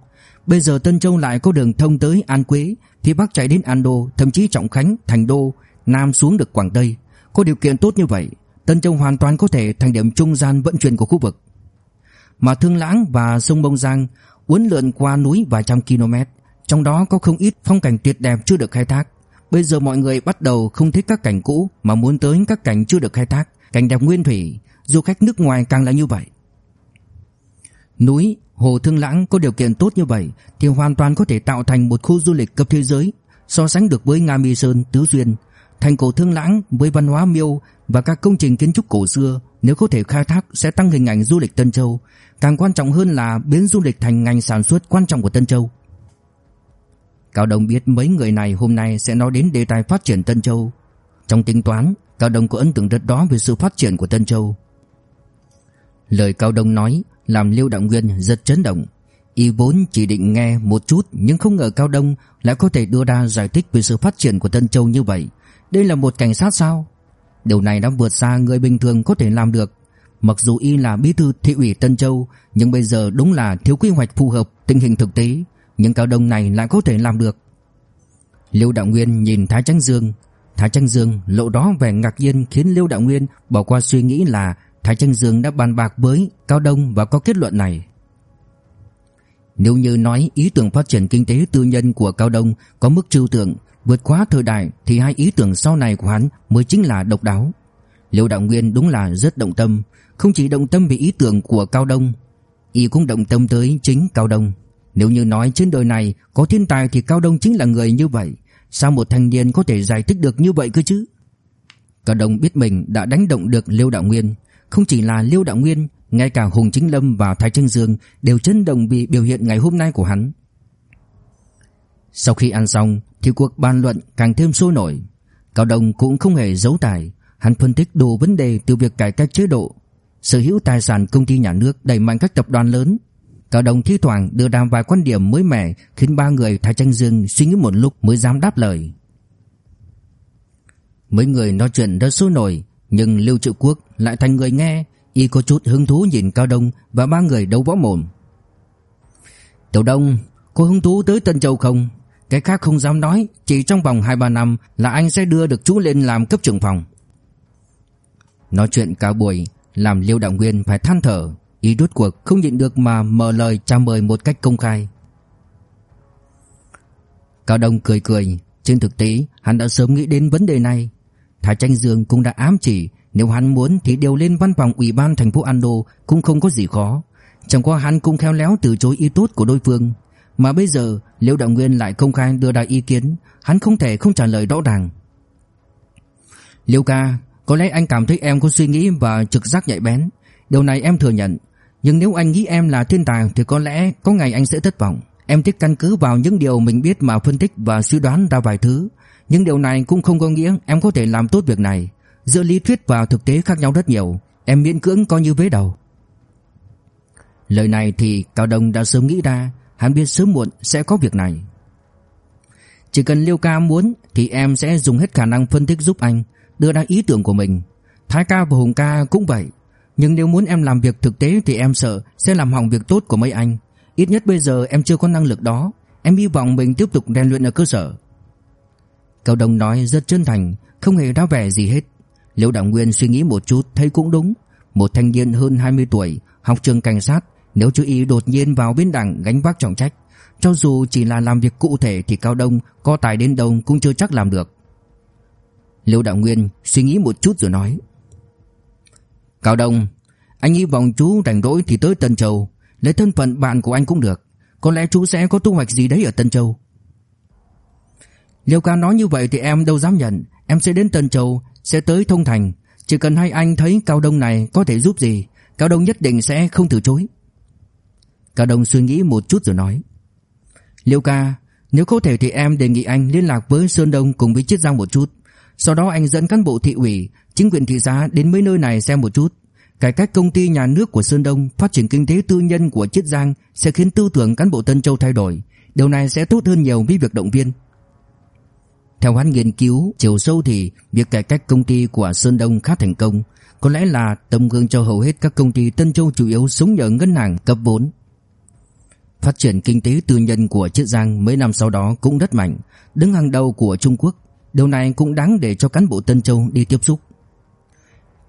Bây giờ Tân Châu lại có đường thông tới An Quế, phía Bắc chạy đến An Đô, thậm chí Trọng Khánh, Thành Đô, Nam xuống được Quảng Tây. Có điều kiện tốt như vậy, Tân Châu hoàn toàn có thể thành điểm trung gian vận chuyển của khu vực. Mà Thương Lãng và sông Bông Giang uốn lượn qua núi vài trăm km, trong đó có không ít phong cảnh tuyệt đẹp chưa được khai thác. Bây giờ mọi người bắt đầu không thích các cảnh cũ mà muốn tới các cảnh chưa được khai thác, cảnh đẹp nguyên thủy, du khách nước ngoài càng là như vậy. Núi, hồ Thương Lãng có điều kiện tốt như vậy thì hoàn toàn có thể tạo thành một khu du lịch cấp thế giới, so sánh được với Nga Mi Sơn, Tứ Duyên, thành cổ Thương Lãng với văn hóa Miêu và các công trình kiến trúc cổ xưa, nếu có thể khai thác sẽ tăng hình ảnh du lịch Tân Châu, càng quan trọng hơn là biến du lịch thành ngành sản xuất quan trọng của Tân Châu. Cao Đông biết mấy người này hôm nay sẽ nói đến đề tài phát triển Tân Châu. Trong tính toán, Cao Đông có ấn tượng rất đó về sự phát triển của Tân Châu. Lời Cao Đông nói làm Liêu Đạo Nguyên rất chấn động. Y vốn chỉ định nghe một chút nhưng không ngờ Cao Đông lại có thể đưa ra giải thích về sự phát triển của Tân Châu như vậy. Đây là một cảnh sát sao? Điều này đã vượt xa người bình thường có thể làm được. Mặc dù y là bí thư thị ủy Tân Châu nhưng bây giờ đúng là thiếu quy hoạch phù hợp tình hình thực tế nhưng cao đông này lại có thể làm được. Liêu Đạo Nguyên nhìn Thái Tranh Dương, Thái Tranh Dương lộ đó vẻ ngạc nhiên khiến Liêu Đạo Nguyên bỏ qua suy nghĩ là Thái Tranh Dương đã bàn bạc với Cao Đông và có kết luận này. Nếu như nói ý tưởng phát triển kinh tế tư nhân của Cao Đông có mức trừu tượng vượt quá thời đại thì hai ý tưởng sau này của hắn mới chính là độc đáo. Liêu Đạo Nguyên đúng là rất động tâm, không chỉ động tâm về ý tưởng của Cao Đông, y cũng động tâm tới chính Cao Đông. Nếu như nói trên đời này có thiên tài thì Cao Đông chính là người như vậy, sao một thanh niên có thể giải thích được như vậy cơ chứ? Cao Đông biết mình đã đánh động được Liêu Đạo Nguyên, không chỉ là Liêu Đạo Nguyên, ngay cả Hùng Chính Lâm và Thái Trân Dương đều chấn động vì biểu hiện ngày hôm nay của hắn. Sau khi ăn xong thì cuộc bàn luận càng thêm sôi nổi. Cao Đông cũng không hề giấu tài, hắn phân tích đủ vấn đề từ việc cải cách chế độ, sở hữu tài sản công ty nhà nước đẩy mạnh các tập đoàn lớn, Cao đồng thi thoảng đưa ra vài quan điểm mới mẻ khiến ba người Thái Tranh Dương suy nghĩ một lúc mới dám đáp lời. Mấy người nói chuyện rất sôi nổi, nhưng Lưu Triệu Quốc lại thành người nghe, y có chút hứng thú nhìn Cao Đông và ba người đấu võ mồm. Tiểu Đông, có hứng thú tới Tân Châu không? Cái khác không dám nói, chỉ trong vòng 2-3 năm là anh sẽ đưa được chú lên làm cấp trưởng phòng. Nói chuyện cả buổi, làm Liêu Đạo Nguyên phải than thở, Y rốt cuộc không nhịn được mà mở lời chào mời một cách công khai. Cao Đông cười cười Trên thực tế hắn đã sớm nghĩ đến vấn đề này. Thái Tranh Dương cũng đã ám chỉ Nếu hắn muốn thì điều lên văn phòng ủy ban thành phố Ando Cũng không có gì khó. Chẳng qua hắn cũng khéo léo từ chối ý tốt của đối phương. Mà bây giờ Liêu Đạo Nguyên lại công khai đưa ra ý kiến Hắn không thể không trả lời rõ ràng. Liêu ca có lẽ anh cảm thấy em có suy nghĩ và trực giác nhạy bén Điều này em thừa nhận nhưng nếu anh nghĩ em là thiên tài thì có lẽ có ngày anh sẽ thất vọng. Em thích căn cứ vào những điều mình biết mà phân tích và suy đoán ra vài thứ. Nhưng điều này cũng không có nghĩa em có thể làm tốt việc này. Giữa lý thuyết và thực tế khác nhau rất nhiều. Em miễn cưỡng coi như vế đầu. Lời này thì Cao Đông đã sớm nghĩ ra, hắn biết sớm muộn sẽ có việc này. Chỉ cần Liêu ca muốn thì em sẽ dùng hết khả năng phân tích giúp anh, đưa ra ý tưởng của mình. Thái ca và Hùng ca cũng vậy. Nhưng nếu muốn em làm việc thực tế thì em sợ sẽ làm hỏng việc tốt của mấy anh. Ít nhất bây giờ em chưa có năng lực đó. Em hy vọng mình tiếp tục rèn luyện ở cơ sở. Cao Đông nói rất chân thành, không hề đa vẻ gì hết. Liễu Đảng Nguyên suy nghĩ một chút thấy cũng đúng. Một thanh niên hơn 20 tuổi, học trường cảnh sát, nếu chú ý đột nhiên vào bên đảng gánh vác trọng trách, cho dù chỉ là làm việc cụ thể thì Cao Đông có tài đến đâu cũng chưa chắc làm được. Lưu Đạo Nguyên suy nghĩ một chút rồi nói: "Cao Đông, anh hy vọng chú rảnh rỗi thì tới Tân Châu, lấy thân phận bạn của anh cũng được, có lẽ chú sẽ có thu hoạch gì đấy ở Tân Châu." Liêu ca nói như vậy thì em đâu dám nhận. Em sẽ đến Tân Châu Sẽ tới Thông Thành. Chỉ cần hai anh thấy Cao Đông này có thể giúp gì Cao Đông nhất định sẽ không từ chối. Cao Đông suy nghĩ một chút rồi nói. Liêu ca Nếu có thể thì em đề nghị anh liên lạc với Sơn Đông Cùng với Chiết Giang một chút. Sau đó anh dẫn cán bộ thị ủy Chính quyền thị xã đến mấy nơi này xem một chút Cải cách công ty nhà nước của Sơn Đông Phát triển kinh tế tư nhân của Chiết Giang Sẽ khiến tư tưởng cán bộ Tân Châu thay đổi Điều này sẽ tốt hơn nhiều với việc động viên theo hắn nghiên cứu chiều sâu thì việc cải cách công ty của Sơn Đông khá thành công, có lẽ là tấm gương cho hầu hết các công ty Tân Châu chủ yếu sống nhờ ngân hàng cấp vốn. Phát triển kinh tế tư nhân của Chiết Giang mấy năm sau đó cũng rất mạnh, đứng hàng đầu của Trung Quốc. Điều này cũng đáng để cho cán bộ Tân Châu đi tiếp xúc.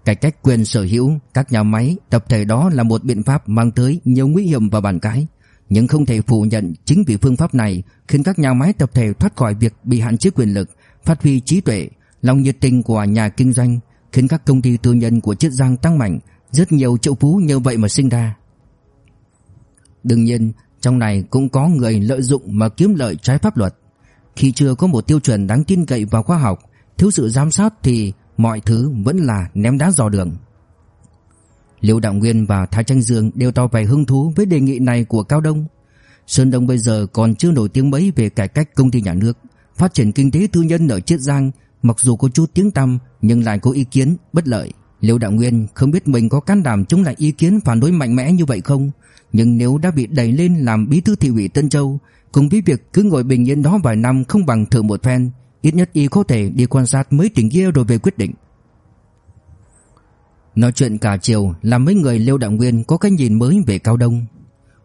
Cải cách quyền sở hữu các nhà máy, tập thể đó là một biện pháp mang tới nhiều nguy hiểm và bàn cãi. Nhưng không thể phủ nhận chính vì phương pháp này khiến các nhà máy tập thể thoát khỏi việc bị hạn chế quyền lực, phát huy trí tuệ, lòng nhiệt tình của nhà kinh doanh, khiến các công ty tư nhân của Chiết Giang tăng mạnh, rất nhiều triệu phú như vậy mà sinh ra. Đương nhiên, trong này cũng có người lợi dụng mà kiếm lợi trái pháp luật. Khi chưa có một tiêu chuẩn đáng tin cậy vào khoa học, thiếu sự giám sát thì mọi thứ vẫn là ném đá dò đường. Liêu Đạo Nguyên và Thái Tranh Dương đều tỏ vẻ hứng thú với đề nghị này của Cao Đông. Sơn Đông bây giờ còn chưa nổi tiếng mấy về cải cách công ty nhà nước, phát triển kinh tế tư nhân ở Chiết Giang, mặc dù có chút tiếng tăm nhưng lại có ý kiến bất lợi. Liêu Đạo Nguyên không biết mình có can đảm chống lại ý kiến phản đối mạnh mẽ như vậy không, nhưng nếu đã bị đẩy lên làm bí thư thị ủy Tân Châu, cùng với việc cứ ngồi bình yên đó vài năm không bằng thử một phen, ít nhất y có thể đi quan sát mấy tỉnh kia rồi về quyết định. Nói chuyện cả chiều làm mấy người Liêu Đạo Nguyên có cái nhìn mới về Cao Đông.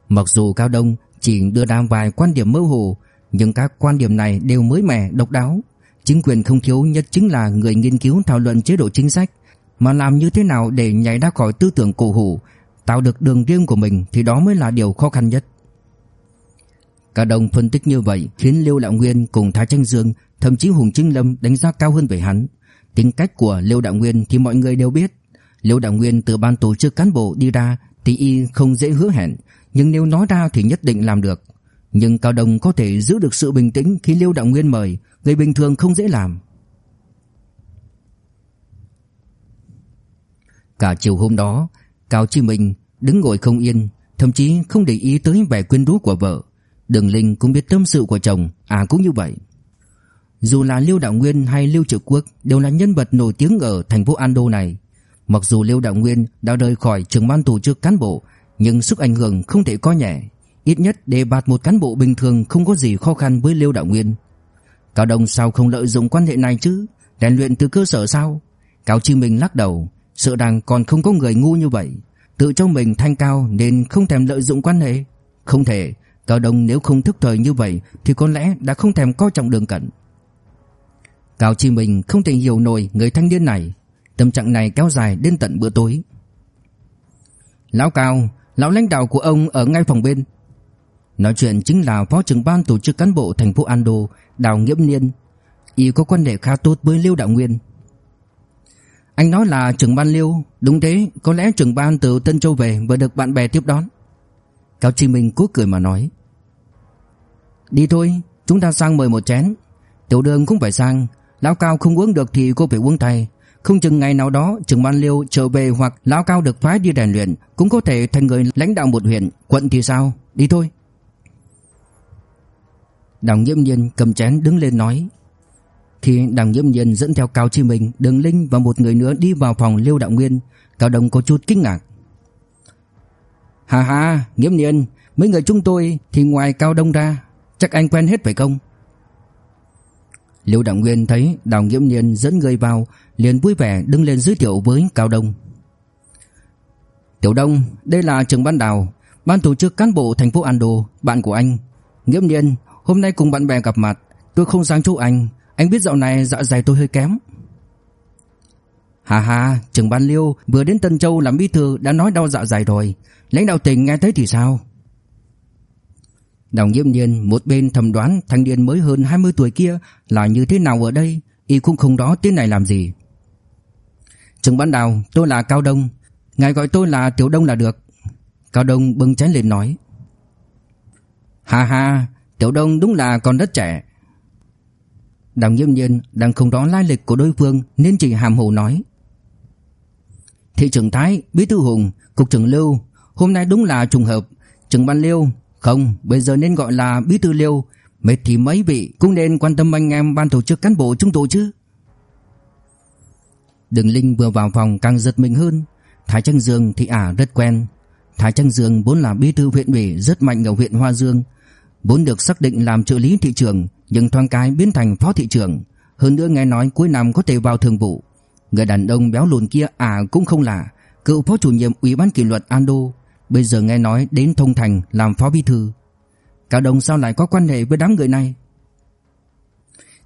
Mặc dù Cao Đông chỉ đưa ra vài quan điểm mơ hồ, nhưng các quan điểm này đều mới mẻ, độc đáo. Chính quyền không thiếu nhất chính là người nghiên cứu thảo luận chế độ chính sách, mà làm như thế nào để nhảy ra khỏi tư tưởng cổ hủ, tạo được đường riêng của mình thì đó mới là điều khó khăn nhất. Cao đồng phân tích như vậy khiến Liêu Đạo Nguyên cùng Thái Tranh Dương, thậm chí Hùng Trinh Lâm đánh giá cao hơn về hắn. Tính cách của Liêu Đạo Nguyên thì mọi người đều biết, Liêu Đạo Nguyên từ ban tổ chức cán bộ đi ra thì y không dễ hứa hẹn, nhưng nếu nói ra thì nhất định làm được. Nhưng Cao đồng có thể giữ được sự bình tĩnh khi Liêu Đạo Nguyên mời, người bình thường không dễ làm. Cả chiều hôm đó, Cao Chi Minh đứng ngồi không yên, thậm chí không để ý tới vẻ quyến rũ của vợ. Đường Linh cũng biết tâm sự của chồng, à cũng như vậy. Dù là lưu Đạo Nguyên hay lưu Trực Quốc đều là nhân vật nổi tiếng ở thành phố Ando này, Mặc dù lưu Đạo Nguyên đã rời khỏi trường ban tổ chức cán bộ, nhưng sức ảnh hưởng không thể coi nhẹ. Ít nhất đề bạt một cán bộ bình thường không có gì khó khăn với lưu Đạo Nguyên. Cao Đông sao không lợi dụng quan hệ này chứ? Rèn luyện từ cơ sở sao? Cao Chi Minh lắc đầu, sợ rằng còn không có người ngu như vậy. Tự cho mình thanh cao nên không thèm lợi dụng quan hệ. Không thể, Cao Đông nếu không thức thời như vậy thì có lẽ đã không thèm coi trọng đường cận. Cao Chi Minh không thể hiểu nổi người thanh niên này. Tâm trạng này kéo dài đến tận bữa tối. Lão Cao, lão lãnh đạo của ông ở ngay phòng bên. Nói chuyện chính là phó trưởng ban tổ chức cán bộ thành phố Ando, Đào Nghiễm Niên. Y có quan hệ khá tốt với Liêu Đạo Nguyên. Anh nói là trưởng ban Liêu, đúng thế, có lẽ trưởng ban từ Tân Châu về và được bạn bè tiếp đón. Cao Chi Minh cố cười mà nói. Đi thôi, chúng ta sang mời một chén. Tiểu đường cũng phải sang, lão Cao không uống được thì cô phải uống thay. Không chừng ngày nào đó trưởng ban liêu trở về hoặc lão cao được phái đi rèn luyện cũng có thể thành người lãnh đạo một huyện, quận thì sao? Đi thôi. Đảng Nhiễm Nhiên cầm chén đứng lên nói. Khi Đảng Nhiễm Nhiên dẫn theo Cao Chi Minh, Đường Linh và một người nữa đi vào phòng Liêu Đạo Nguyên, Cao Đông có chút kinh ngạc. Hà hà, nghiêm Nhiên, mấy người chúng tôi thì ngoài Cao Đông ra, chắc anh quen hết phải không? liễu Đạo Nguyên thấy Đào Nghiễm nhiên dẫn người vào, liền vui vẻ đứng lên giới thiệu với Cao Đông. Tiểu Đông, đây là trưởng ban Đào, ban tổ chức cán bộ thành phố Ando, bạn của anh. Nghiễm nhiên hôm nay cùng bạn bè gặp mặt, tôi không sáng chú anh, anh biết dạo này dạ dày tôi hơi kém. Hà hà, trưởng ban Liêu vừa đến Tân Châu làm bí thư đã nói đau dạ dày rồi, lãnh đạo tỉnh nghe thấy thì sao? Đồng Diễm Nhiên một bên thầm đoán thanh niên mới hơn 20 tuổi kia là như thế nào ở đây, y cũng không đó tiếng này làm gì. Trưởng ban Đào, tôi là Cao Đông, ngài gọi tôi là Tiểu Đông là được. Cao Đông bưng chén lên nói. Hà hà, Tiểu Đông đúng là còn rất trẻ. đồng Nghiễm Nhiên đang không rõ lai lịch của đối phương nên chỉ hàm hồ nói. Thị trưởng Thái, Bí thư Hùng, Cục trưởng Lưu, hôm nay đúng là trùng hợp, trưởng ban Liêu không, bây giờ nên gọi là bí thư liêu, mệt thì mấy vị cũng nên quan tâm anh em ban tổ chức cán bộ chúng tôi chứ. Đường Linh vừa vào phòng càng giật mình hơn, Thái Trăng Dương thì ả rất quen. Thái Trăng Dương vốn là bí thư huyện ủy rất mạnh ở huyện Hoa Dương, vốn được xác định làm trợ lý thị trưởng nhưng thoáng cái biến thành phó thị trưởng, hơn nữa nghe nói cuối năm có thể vào thường vụ. Người đàn ông béo lùn kia à cũng không lạ, cựu phó chủ nhiệm ủy ban kỷ luật Ando Bây giờ nghe nói đến Thông Thành làm phó bí thư. Cao Đông sao lại có quan hệ với đám người này?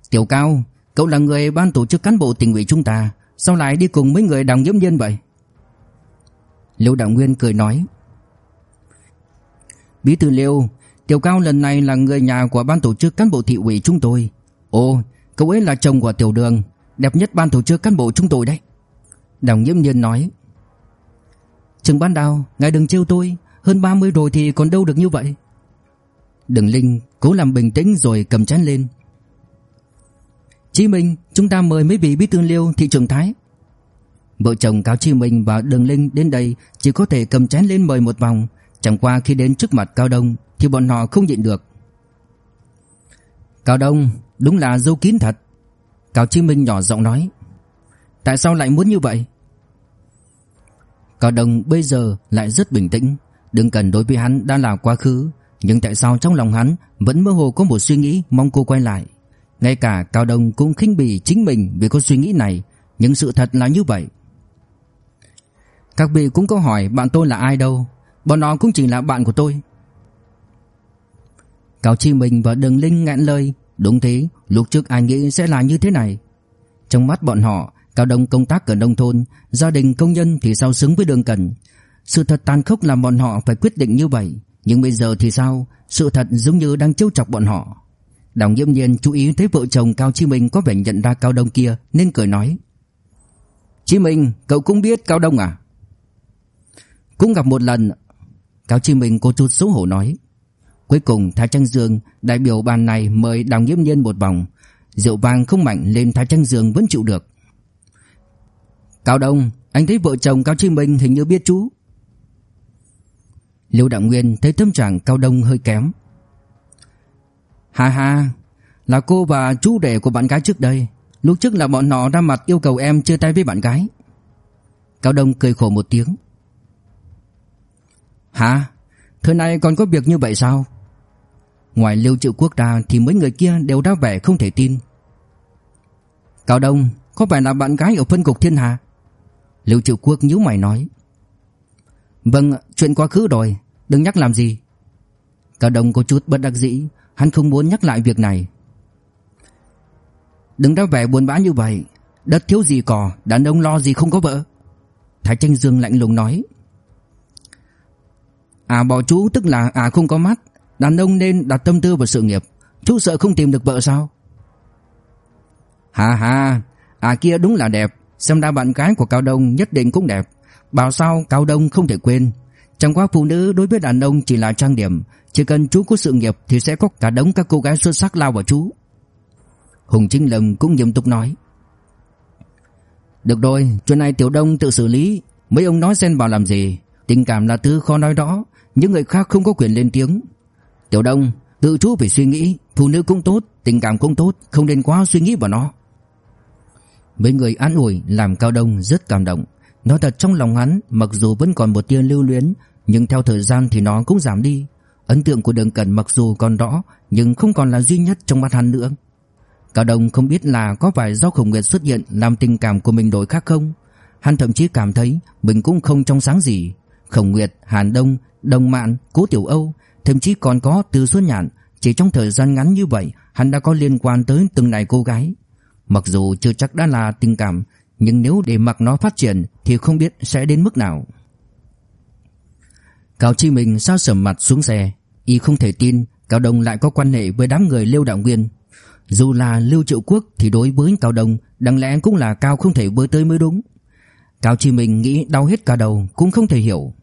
Tiểu Cao Cậu là người ban tổ chức cán bộ tỉnh ủy chúng ta Sao lại đi cùng mấy người đồng nhiễm nhân vậy? Liêu Đạo Nguyên cười nói. Bí thư Liêu Tiểu Cao lần này là người nhà của ban tổ chức cán bộ thị ủy chúng tôi. Ồ Cậu ấy là chồng của Tiểu Đường Đẹp nhất ban tổ chức cán bộ chúng tôi đấy. Đồng nhiễm Nhiên nói Trừng ban đào, Ngài đừng trêu tôi, Hơn 30 rồi thì còn đâu được như vậy. Đừng Linh cố làm bình tĩnh rồi cầm chén lên. Chí Minh, Chúng ta mời mấy vị bí thư liêu, thị trường Thái. Vợ chồng Cao Chí Minh và Đường Linh đến đây Chỉ có thể cầm chén lên mời một vòng. Chẳng qua khi đến trước mặt Cao Đông Thì bọn họ không nhịn được. Cao Đông, Đúng là dâu kín thật. Cao Chí Minh nhỏ giọng nói, Tại sao lại muốn như vậy? Cao Đông bây giờ lại rất bình tĩnh, Đừng cần đối với hắn đã là quá khứ, Nhưng tại sao trong lòng hắn Vẫn mơ hồ có một suy nghĩ mong cô quay lại? Ngay cả Cao Đông cũng khinh bỉ chính mình Vì có suy nghĩ này, Nhưng sự thật là như vậy. Các vị cũng có hỏi bạn tôi là ai đâu, Bọn nó cũng chỉ là bạn của tôi. Cao Chi Minh và Đường Linh ngạn lời Đúng thế Lúc trước ai nghĩ sẽ là như thế này Trong mắt bọn họ Cao Đông công tác ở nông thôn, gia đình công nhân thì sao xứng với Đường cần Sự thật tàn khốc làm bọn họ phải quyết định như vậy, nhưng bây giờ thì sao? Sự thật giống như đang trêu chọc bọn họ. Đào Nhiễm Nhiên chú ý thấy vợ chồng Cao Chí Minh có vẻ nhận ra Cao Đông kia nên cười nói: "Chí Minh, cậu cũng biết Cao Đông à?" "Cũng gặp một lần." Cao Chí Minh có chút xấu hổ nói. Cuối cùng Thái Trăng Dương đại biểu bàn này mời Đào Nghiêm Nhiên một vòng, rượu vang không mạnh lên Thái Trăng Dương vẫn chịu được. Cao Đông, anh thấy vợ chồng Cao Chí Minh hình như biết chú. Lưu Đạo Nguyên thấy tâm trạng Cao Đông hơi kém. ha ha là cô và chú rể của bạn gái trước đây. Lúc trước là bọn nó ra mặt yêu cầu em chia tay với bạn gái. Cao Đông cười khổ một tiếng. Hả? Thời nay còn có việc như vậy sao? Ngoài Lưu Triệu Quốc ra thì mấy người kia đều ra vẻ không thể tin. Cao Đông, có phải là bạn gái ở phân cục thiên hà? Lưu Triệu Quốc nhíu mày nói. Vâng chuyện quá khứ rồi Đừng nhắc làm gì. Cao Đông có chút bất đắc dĩ Hắn không muốn nhắc lại việc này. Đừng ra vẻ buồn bã như vậy Đất thiếu gì cỏ Đàn ông lo gì không có vợ. Thái Tranh Dương lạnh lùng nói. À bỏ chú tức là à không có mắt. Đàn ông nên đặt tâm tư vào sự nghiệp Chú sợ không tìm được vợ sao? Hà hà À kia đúng là đẹp. Xem ra bạn gái của Cao Đông nhất định cũng đẹp. Bảo sao Cao Đông không thể quên. Chẳng qua phụ nữ đối với đàn ông chỉ là trang điểm. Chỉ cần chú có sự nghiệp Thì sẽ có cả đống các cô gái xuất sắc lao vào chú. Hùng Chính Lâm cũng nghiêm túc nói. Được rồi, Chuyện này Tiểu Đông tự xử lý. Mấy ông nói xen vào làm gì? Tình cảm là thứ khó nói rõ. Những người khác không có quyền lên tiếng. Tiểu Đông Tự chú phải suy nghĩ Phụ nữ cũng tốt Tình cảm cũng tốt Không nên quá suy nghĩ vào nó Mấy người an ủi làm Cao Đông rất cảm động Nó thật trong lòng hắn Mặc dù vẫn còn một tia lưu luyến Nhưng theo thời gian thì nó cũng giảm đi Ấn tượng của đường cẩn mặc dù còn rõ Nhưng không còn là duy nhất trong mắt hắn nữa Cao Đông không biết là có phải do Khổng Nguyệt xuất hiện làm tình cảm của mình đổi khác không. Hắn thậm chí cảm thấy mình cũng không trong sáng gì. Khổng Nguyệt, Hàn Đông, Đồng Mạn, Cố Tiểu Âu, thậm chí còn có Từ Xuân Nhạn. Chỉ trong thời gian ngắn như vậy, hắn đã có liên quan tới từng này cô gái. Mặc dù chưa chắc đã là tình cảm, nhưng nếu để mặc nó phát triển thì không biết sẽ đến mức nào. Cao Chi Minh sao sầm mặt xuống xe, y không thể tin Cao Đông lại có quan hệ với đám người Lưu Đạo Nguyên. Dù là Lưu Triệu Quốc thì đối với Cao Đông đáng lẽ cũng là Cao không thể với tới mới đúng. Cao Chi Minh nghĩ đau hết cả đầu cũng không thể hiểu.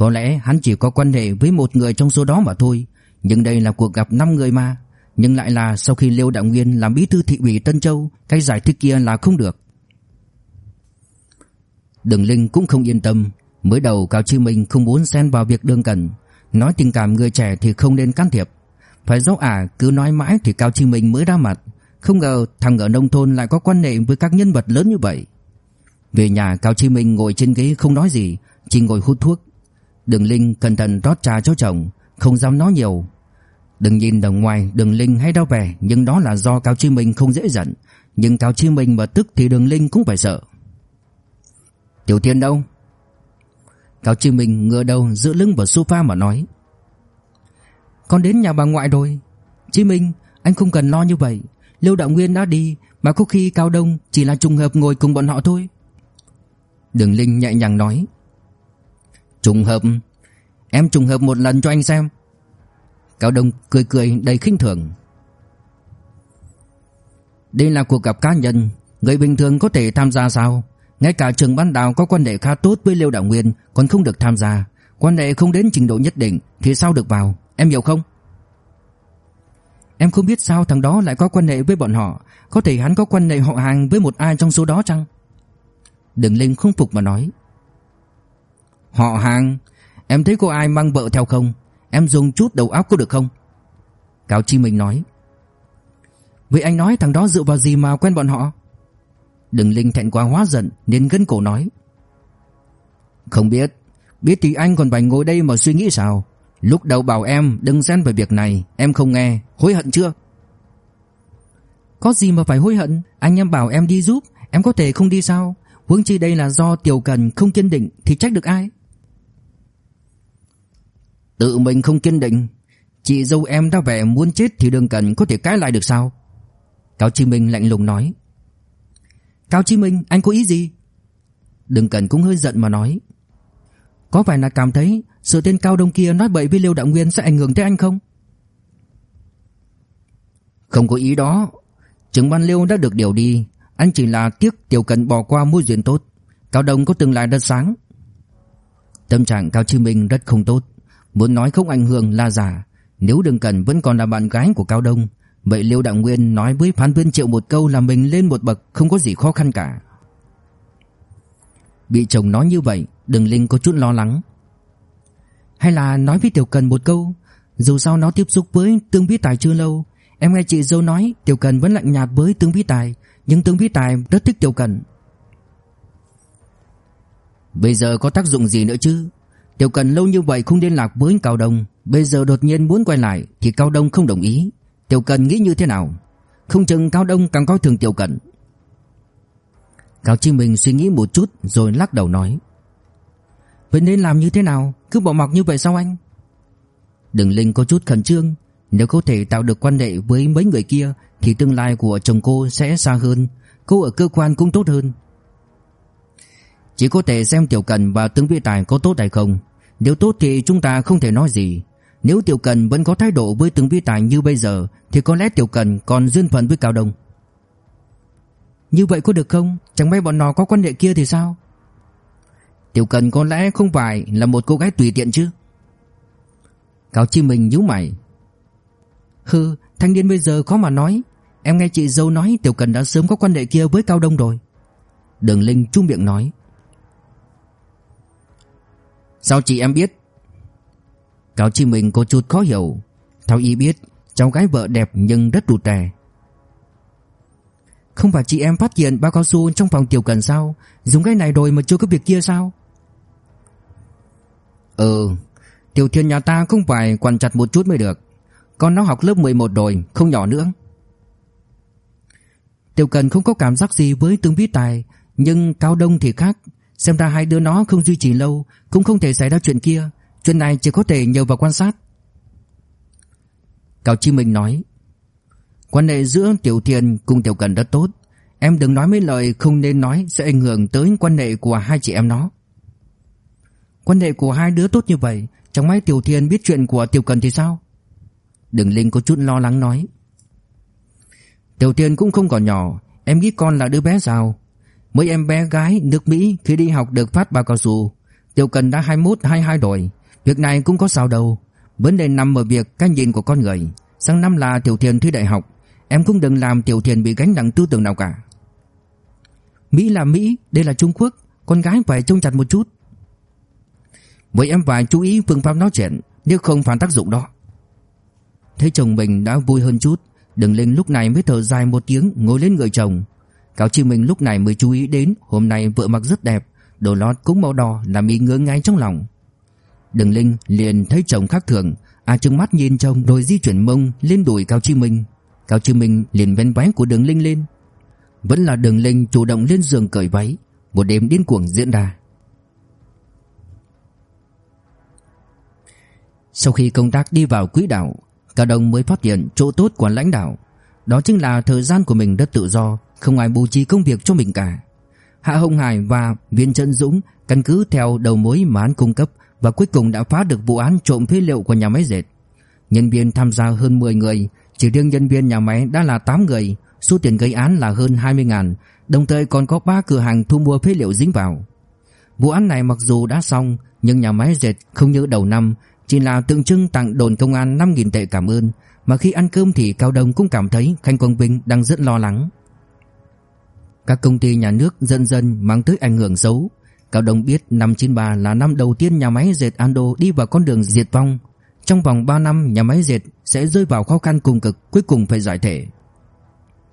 Có lẽ hắn chỉ có quan hệ với một người trong số đó mà thôi, nhưng đây là cuộc gặp 5 người mà, nhưng lại là sau khi Lưu Đạo Nguyên làm bí thư thị ủy Tân Châu, cái giải thích kia là không được. Đường Linh cũng không yên tâm, mới đầu Cao Chi Minh không muốn xen vào việc đương Cần, nói tình cảm người trẻ thì không nên can thiệp. Phải dẫu ả cứ nói mãi thì Cao Chi Minh mới ra mặt, không ngờ thằng ở nông thôn lại có quan hệ với các nhân vật lớn như vậy. Về nhà Cao Chi Minh ngồi trên ghế không nói gì, chỉ ngồi hút thuốc. Đường Linh cẩn thận rót trà cho chồng, không dám nói nhiều. Đừng nhìn đằng ngoài Đường Linh hay đau vẻ, nhưng đó là do Cao Chi Minh không dễ giận, nhưng Cao Chi Minh mà tức thì Đường Linh cũng phải sợ. Tiểu Thiên đâu? Cao Chi Minh ngửa đầu dựa lưng vào sofa mà nói. Con đến nhà bà ngoại rồi. Chi Minh, anh không cần lo như vậy. Lưu Đạo Nguyên đã đi, mà có khi Cao Đông chỉ là trùng hợp ngồi cùng bọn họ thôi. Đường Linh nhẹ nhàng nói. Trùng hợp? Em trùng hợp một lần cho anh xem. Cao Đông cười cười đầy khinh thường. Đây là cuộc gặp cá nhân, người bình thường có thể tham gia sao? Ngay cả trường ban đào có quan hệ khá tốt với Liêu Đạo Nguyên còn không được tham gia. Quan hệ không đến trình độ nhất định thì sao được vào, em hiểu không? Em không biết sao thằng đó lại có quan hệ với bọn họ, có thể hắn có quan hệ họ hàng với một ai trong số đó chăng? Đừng Linh không phục mà nói. Họ hàng? Em thấy có ai mang vợ theo không? Em dùng chút đầu óc có được không? Cao Chi Minh nói. Vậy anh nói thằng đó dựa vào gì mà quen bọn họ? Đừng Linh thẹn quá hóa giận nên gân cổ nói. Không biết, biết thì anh còn phải ngồi đây mà suy nghĩ sao? Lúc đầu bảo em đừng xen về việc này, em không nghe, hối hận chưa? Có gì mà phải hối hận, anh em bảo em đi giúp, em có thể không đi sao? Huống chi đây là do Tiểu Cần không kiên định thì trách được ai? Tự mình không kiên định, chị dâu em đã vẻ muốn chết thì đừng cần có thể cãi lại được sao? Cao Chí Minh lạnh lùng nói. Cao Chí Minh anh có ý gì? Đừng cần cũng hơi giận mà nói. Có phải là cảm thấy Sự tên Cao Đông kia nói bậy với Liêu Đạo Nguyên Sẽ ảnh hưởng tới anh không? Không có ý đó. Trưởng ban Liêu đã được điều đi. Anh chỉ là tiếc Tiểu Cần bỏ qua mối duyên tốt. Cao Đông có tương lai rất sáng. Tâm trạng Cao Chí Minh rất không tốt. Muốn nói không ảnh hưởng là giả Nếu Đừng Cần vẫn còn là bạn gái của Cao Đông Vậy Liêu Đạo Nguyên nói với Phan viên Triệu một câu là mình lên một bậc không có gì khó khăn cả. Bị chồng nói như vậy, Đường Linh có chút lo lắng. Hay là nói với Tiểu Cần một câu, dù sao nó tiếp xúc với Tương Bí Tài chưa lâu, em nghe chị dâu nói Tiểu Cần vẫn lạnh nhạt với Tương Bí Tài, nhưng Tương Bí Tài rất thích Tiểu Cần. Bây giờ có tác dụng gì nữa chứ? Tiểu Cần lâu như vậy không liên lạc với Cao Đông, bây giờ đột nhiên muốn quay lại thì Cao Đông không đồng ý. Tiểu Cần nghĩ như thế nào? Không chừng Cao Đông càng coi thường Tiểu Cần. Cao Chi Minh suy nghĩ một chút Rồi lắc đầu nói Vậy nên làm như thế nào? Cứ bỏ mặc như vậy sao anh? Đừng Linh có chút khẩn trương Nếu có thể tạo được quan hệ với mấy người kia Thì tương lai của chồng cô sẽ xa hơn Cô ở cơ quan cũng tốt hơn. Chỉ có thể xem Tiểu Cần và Tướng Vi Tài có tốt hay không nếu tốt thì chúng ta không thể nói gì. Nếu Tiểu Cần vẫn có thái độ với từng vi tài như bây giờ, Thì có lẽ Tiểu Cần còn duyên phận với Cao Đông. Như vậy có được không? Chẳng may bọn nó có quan hệ kia thì sao? Tiểu Cần có lẽ không phải là một cô gái tùy tiện chứ. Cao Chi Minh nhíu mày. Hừ, thanh niên bây giờ khó mà nói. Em nghe chị dâu nói Tiểu Cần đã sớm có quan hệ kia với Cao Đông rồi. Đường Linh chung miệng nói. Sao chị em biết? Cao Chi Minh có chút khó hiểu. Theo ý biết Cháu gái vợ đẹp nhưng rất rụt rè Không phải chị em phát hiện bao cao su trong phòng tiểu cần sao? Dùng cái này rồi mà chưa có việc kia sao? Ừ Tiểu thiên nhà ta không phải quản chặt một chút mới được. Con nó học lớp 11 rồi, Không nhỏ nữa. Tiểu Cần không có cảm giác gì với Tương Vĩ Tài, Nhưng Cao Đông thì khác. Xem ra hai đứa nó không duy trì lâu, Cũng không thể xảy ra chuyện kia. Chuyện này chỉ có thể nhờ vào quan sát. Cao Chi Minh nói, Quan hệ giữa Tiểu Thiền cùng Tiểu Cần rất tốt. Em đừng nói mấy lời không nên nói Sẽ ảnh hưởng tới quan hệ của hai chị em nó. Quan hệ của hai đứa tốt như vậy, Chẳng may Tiểu Thiền biết chuyện của Tiểu Cần thì sao? Đừng Linh có chút lo lắng nói, Tiểu Thiền cũng không còn nhỏ, Em nghĩ con là đứa bé sao Mấy em bé gái nước Mỹ khi đi học được phát bao cao su Tiểu Cần đã 21-22 rồi. Việc này cũng có sao đâu. Vấn đề nằm ở việc cái nhìn của con người. Sang năm là Tiểu Thiền thi đại học. Em cũng đừng làm Tiểu Thiền bị gánh nặng tư tưởng nào cả. Mỹ là Mỹ, Đây là Trung Quốc. Con gái phải trông chặt một chút. Vậy em phải chú ý phương pháp nói chuyện, Nếu không phản tác dụng đó. Thấy chồng mình đã vui hơn chút, Đừng lên lúc này mới thở dài một tiếng, Ngồi lên người chồng. Cao Chi Minh lúc này mới chú ý đến, Hôm nay vợ mặc rất đẹp, Đồ lót cũng màu đỏ, làm y ngứa ngay trong lòng. Đường Linh liền thấy chồng khác thường À trừng mắt nhìn chồng rồi di chuyển mông lên đùi Cao Chi Minh. Cao Chi Minh liền vén váy của Đường Linh lên. Vẫn là Đường Linh chủ động lên giường cởi váy, Một đêm điên cuồng diễn ra. Sau khi công tác đi vào quỹ đạo, Cao Đông mới phát hiện chỗ tốt của lãnh đạo. Đó chính là thời gian của mình rất tự do, Không ai bố trí công việc cho mình cả. Hạ Hồng Hải và Viên Trân Dũng Căn cứ theo đầu mối mà hắn cung cấp Và cuối cùng đã phá được vụ án trộm phế liệu của nhà máy dệt. Nhân viên tham gia hơn 10 người, Chỉ riêng nhân viên nhà máy đã là 8 người, Số tiền gây án là hơn 20 ngàn, Đồng thời còn có 3 cửa hàng thu mua phế liệu dính vào. Vụ án này mặc dù đã xong, Nhưng nhà máy dệt không như đầu năm, chỉ là tượng trưng tặng đồn công an 5.000 tệ cảm ơn mà khi ăn cơm thì Cao Đông cũng cảm thấy Khanh Quang Vinh đang rất lo lắng. Các công ty nhà nước dần dần mang tới ảnh hưởng xấu. Cao Đông biết năm 93 là năm đầu tiên nhà máy dệt Ando đi vào con đường diệt vong. Trong vòng 3 năm, nhà máy dệt sẽ rơi vào khó khăn cùng cực, cuối cùng phải giải thể.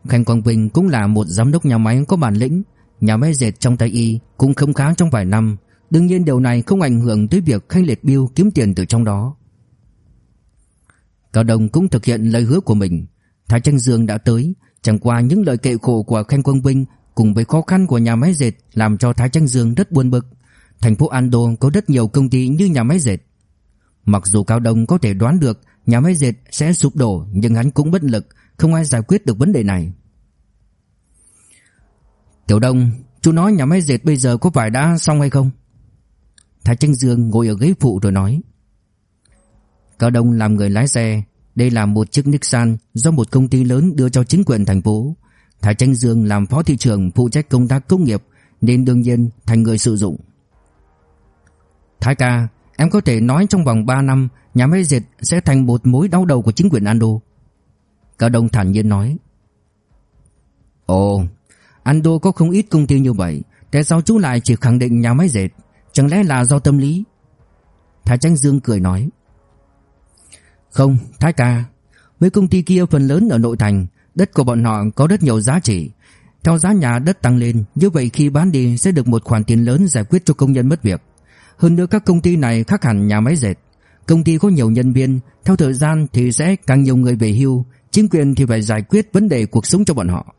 Khanh Quang Vinh cũng là một giám đốc nhà máy có bản lĩnh. Nhà máy dệt trong tay y cũng không khá trong vài năm. Đương nhiên điều này không ảnh hưởng tới việc Khanh Liệt Biêu kiếm tiền từ trong đó. Cao Đồng cũng thực hiện lời hứa của mình. Thái Tranh Dương đã tới, chẳng qua những lời kệ khổ của Khanh Quang Vinh cùng với khó khăn của nhà máy dệt làm cho Thái Tranh Dương rất buồn bực. Thành phố Ando có rất nhiều công ty như nhà máy dệt. Mặc dù Cao Đông có thể đoán được nhà máy dệt sẽ sụp đổ nhưng hắn cũng bất lực, không ai giải quyết được vấn đề này. Tiểu Đông, chú nói nhà máy dệt bây giờ có phải đã xong hay không? Thái Tranh Dương ngồi ở ghế phụ rồi nói Cao Đông làm người lái xe. Đây là một chiếc Nissan do một công ty lớn đưa cho chính quyền thành phố. Thái Tranh Dương làm phó thị trưởng phụ trách công tác công nghiệp, Nên đương nhiên thành người sử dụng. Thái ca, Em có thể nói trong vòng 3 năm, Nhà máy dệt sẽ thành một mối đau đầu của chính quyền Ando. Cao Đông thản nhiên nói. Ồ, Ando có không ít công ty như vậy, Tại sao chú lại chỉ khẳng định nhà máy dệt? Chẳng lẽ là do tâm lý? Thái Tranh Dương cười nói. Không, Thái ca. Mấy công ty kia phần lớn ở nội thành, Đất của bọn họ có rất nhiều giá trị. Theo giá nhà đất tăng lên, Như vậy khi bán đi sẽ được một khoản tiền lớn Giải quyết cho công nhân mất việc. Hơn nữa các công ty này khác hẳn nhà máy dệt. Công ty có nhiều nhân viên, Theo thời gian thì sẽ càng nhiều người về hưu, Chính quyền thì phải giải quyết vấn đề cuộc sống cho bọn họ.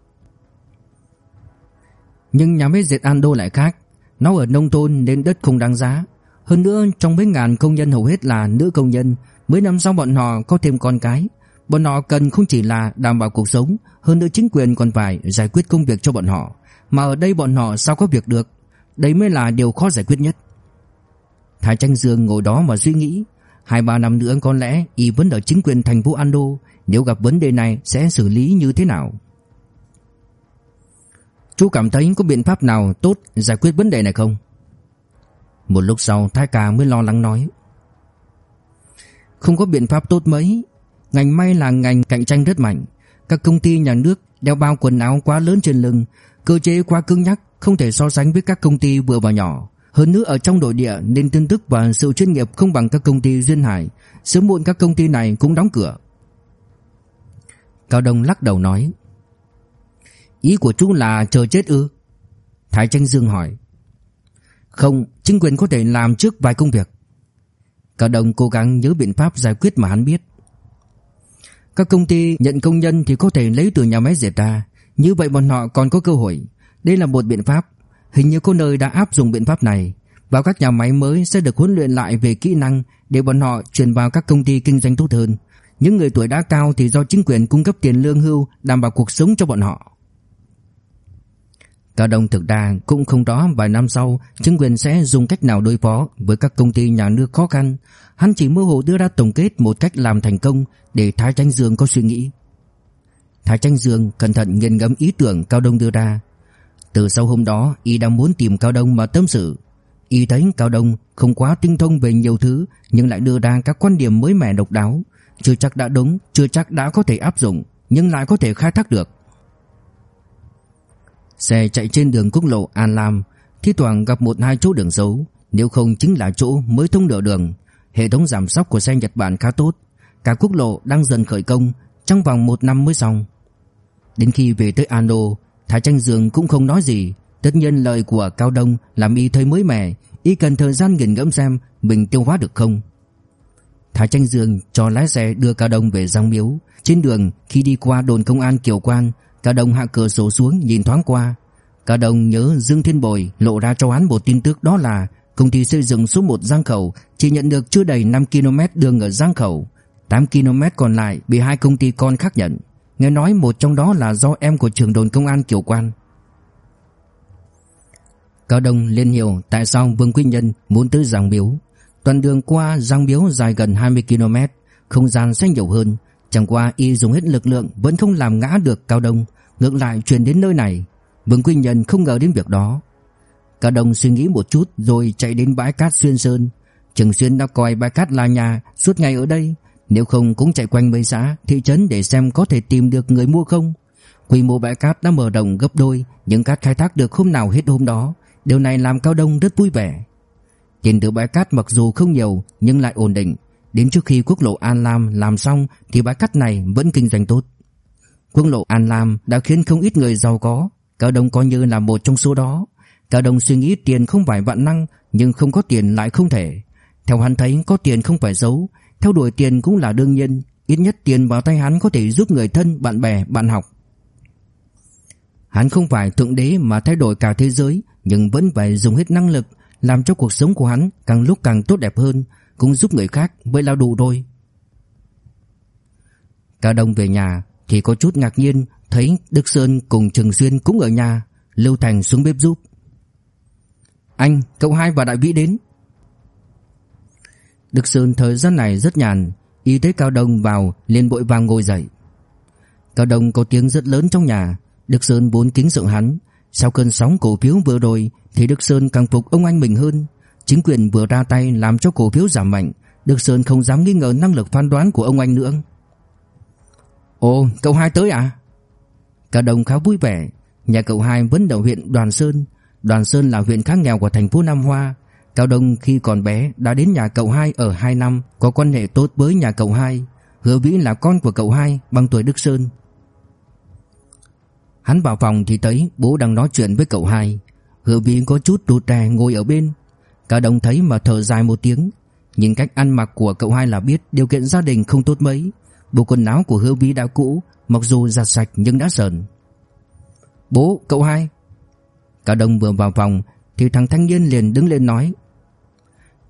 Nhưng nhà máy dệt Ando lại khác. Nó ở nông thôn nên đất không đáng giá. Hơn nữa trong mấy ngàn công nhân hầu hết là nữ công nhân Mấy năm sau bọn họ có thêm con cái. Bọn họ cần không chỉ là đảm bảo cuộc sống, Hơn nữa chính quyền còn phải giải quyết công việc cho bọn họ. Mà ở đây bọn họ sao có việc được? Đấy mới là điều khó giải quyết nhất. Thái Tranh Dương ngồi đó mà suy nghĩ. Hai ba năm nữa có lẽ Y vẫn ở chính quyền thành phố Ando, Nếu gặp vấn đề này sẽ xử lý như thế nào? Chú cảm thấy có biện pháp nào tốt giải quyết vấn đề này không? Một lúc sau, Thái ca mới lo lắng nói. Không có biện pháp tốt mấy. Ngành may là ngành cạnh tranh rất mạnh. Các công ty nhà nước đeo bao quần áo quá lớn trên lưng, Cơ chế quá cứng nhắc, Không thể so sánh với các công ty vừa và nhỏ. Hơn nữa, ở trong nội địa Nên tin tức và sự chuyên nghiệp không bằng các công ty duyên hải. Sớm muộn các công ty này cũng đóng cửa. Cao Đông lắc đầu nói, Ý của chú là chờ chết ư? Thái Tranh Dương hỏi, Không, Chính quyền có thể làm trước vài công việc. Cả đồng cố gắng nhớ biện pháp giải quyết mà hắn biết. Các công ty nhận công nhân Thì có thể lấy từ nhà máy dệt ra. Như vậy bọn họ còn có cơ hội. Đây là một biện pháp. Hình như có nơi đã áp dụng biện pháp này. Vào các nhà máy mới sẽ được huấn luyện lại về kỹ năng Để bọn họ chuyển vào các công ty kinh doanh tốt hơn. Những người tuổi đã cao thì do chính quyền cung cấp tiền lương hưu, Đảm bảo cuộc sống cho bọn họ. Cao Đông thực ra cũng không rõ vài năm sau chính quyền sẽ dùng cách nào đối phó với các công ty nhà nước khó khăn. Hắn chỉ mơ hồ đưa ra tổng kết một cách làm thành công để Thái Tranh Dương có suy nghĩ. Thái Tranh Dương cẩn thận nghiền ngẫm ý tưởng Cao Đông đưa ra. Từ sau hôm đó, y đang muốn tìm Cao Đông mà tâm sự. Y thấy Cao Đông không quá tinh thông về nhiều thứ nhưng lại đưa ra các quan điểm mới mẻ độc đáo. Chưa chắc đã đúng, chưa chắc đã có thể áp dụng, nhưng lại có thể khai thác được. Xe chạy trên đường quốc lộ An Lam, thi thoảng gặp một hai chỗ đường xấu, nếu không chính là chỗ mới thông được đường. Hệ thống giảm sóc của xe Nhật Bản khá tốt, cả quốc lộ đang dần khởi công, trong vòng một năm mới xong. Đến khi về tới Ano, Thái Tranh Dương cũng không nói gì, tất nhiên lời của Cao Đông làm y thấy mới mẻ, y cần thời gian nghiền ngẫm xem mình tiêu hóa được không. Thái Tranh Dương cho lái xe đưa Cao Đông về Giang Miếu, trên đường khi đi qua đồn công an Kiều Quan, Cả đồng hạ cửa sổ xuống nhìn thoáng qua. Cả đồng nhớ Dương Thiên Bồi lộ ra cho hắn một tin tức đó là Công ty xây dựng số 1 Giang Khẩu chỉ nhận được chưa đầy 5 km đường ở Giang Khẩu. 8 km còn lại bị hai công ty con khác nhận. Nghe nói một trong đó là do em của trưởng đồn công an Kiều Quan. Cao Đông liên hiểu tại sao Vương Quý Nhân muốn tới Giang biếu. Toàn đường qua Giang biếu dài gần 20 km Không gian sẽ nhiều hơn. Chẳng qua y dùng hết lực lượng vẫn không làm ngã được Cao Đông, ngược lại truyền đến nơi này. Vương Quy Nhân không ngờ đến việc đó. Cao Đông suy nghĩ một chút rồi chạy đến bãi cát Xuyên Sơn. Trường Xuyên đã coi bãi cát là nhà suốt ngày ở đây, nếu không cũng chạy quanh mấy xã, thị trấn để xem có thể tìm được người mua không. Quy mô bãi cát đã mở rộng gấp đôi, những cát khai thác được hôm nào hết hôm đó. Điều này làm Cao Đông rất vui vẻ. Tiền từ bãi cát mặc dù không nhiều nhưng lại ổn định, Đến trước khi quốc lộ An Lam làm xong thì bãi cát này vẫn kinh doanh tốt. Quốc lộ An Lam đã khiến không ít người giàu có, Cao Đông coi như là một trong số đó. Cao Đông suy nghĩ tiền không phải vạn năng, nhưng không có tiền lại không thể. Theo hắn thấy có tiền không phải xấu, theo đuổi tiền cũng là đương nhiên, ít nhất tiền vào tay hắn có thể giúp người thân, bạn bè, bạn học. Hắn không phải thượng đế mà thay đổi cả thế giới, nhưng vẫn phải dùng hết năng lực làm cho cuộc sống của hắn càng lúc càng tốt đẹp hơn, cũng giúp người khác mới là đủ rồi. Cao Đông về nhà thì có chút ngạc nhiên thấy Đức Sơn cùng Trừng Xuyên cũng ở nhà, Lưu Thành xuống bếp giúp. Anh, cậu hai và Đại Vĩ đến. Đức Sơn thời gian này rất nhàn, y thấy Cao Đông vào liền bội vàng ngồi dậy. Cao Đông có tiếng rất lớn trong nhà, Đức Sơn vốn kính sợ hắn, sau cơn sóng cổ phiếu vừa rồi thì Đức Sơn càng phục ông anh mình hơn. Chính quyền vừa ra tay làm cho cổ phiếu giảm mạnh, Đức Sơn không dám nghi ngờ năng lực phán đoán của ông anh nữa. Ồ, cậu hai tới à? Cả đồng khá vui vẻ, nhà cậu hai vẫn ở huyện Đoàn Sơn. Đoàn Sơn là huyện khá nghèo của thành phố Nam Hoa. Cao Đông khi còn bé đã đến nhà cậu hai ở 2 năm, có quan hệ tốt với nhà cậu hai. Hứa Vĩ là con của cậu hai, bằng tuổi Đức Sơn. Hắn vào phòng thì thấy bố đang nói chuyện với cậu hai. Hứa Vĩ có chút rụt tè ngồi ở bên, Cao Đông thấy mà thở dài một tiếng Nhìn cách ăn mặc của cậu hai là biết Điều kiện gia đình không tốt mấy Bộ quần áo của hứa vĩ đã cũ, Mặc dù giặt sạch nhưng đã sờn. Bố, cậu hai. Cả đồng vừa vào phòng Thì thằng thanh niên liền đứng lên nói,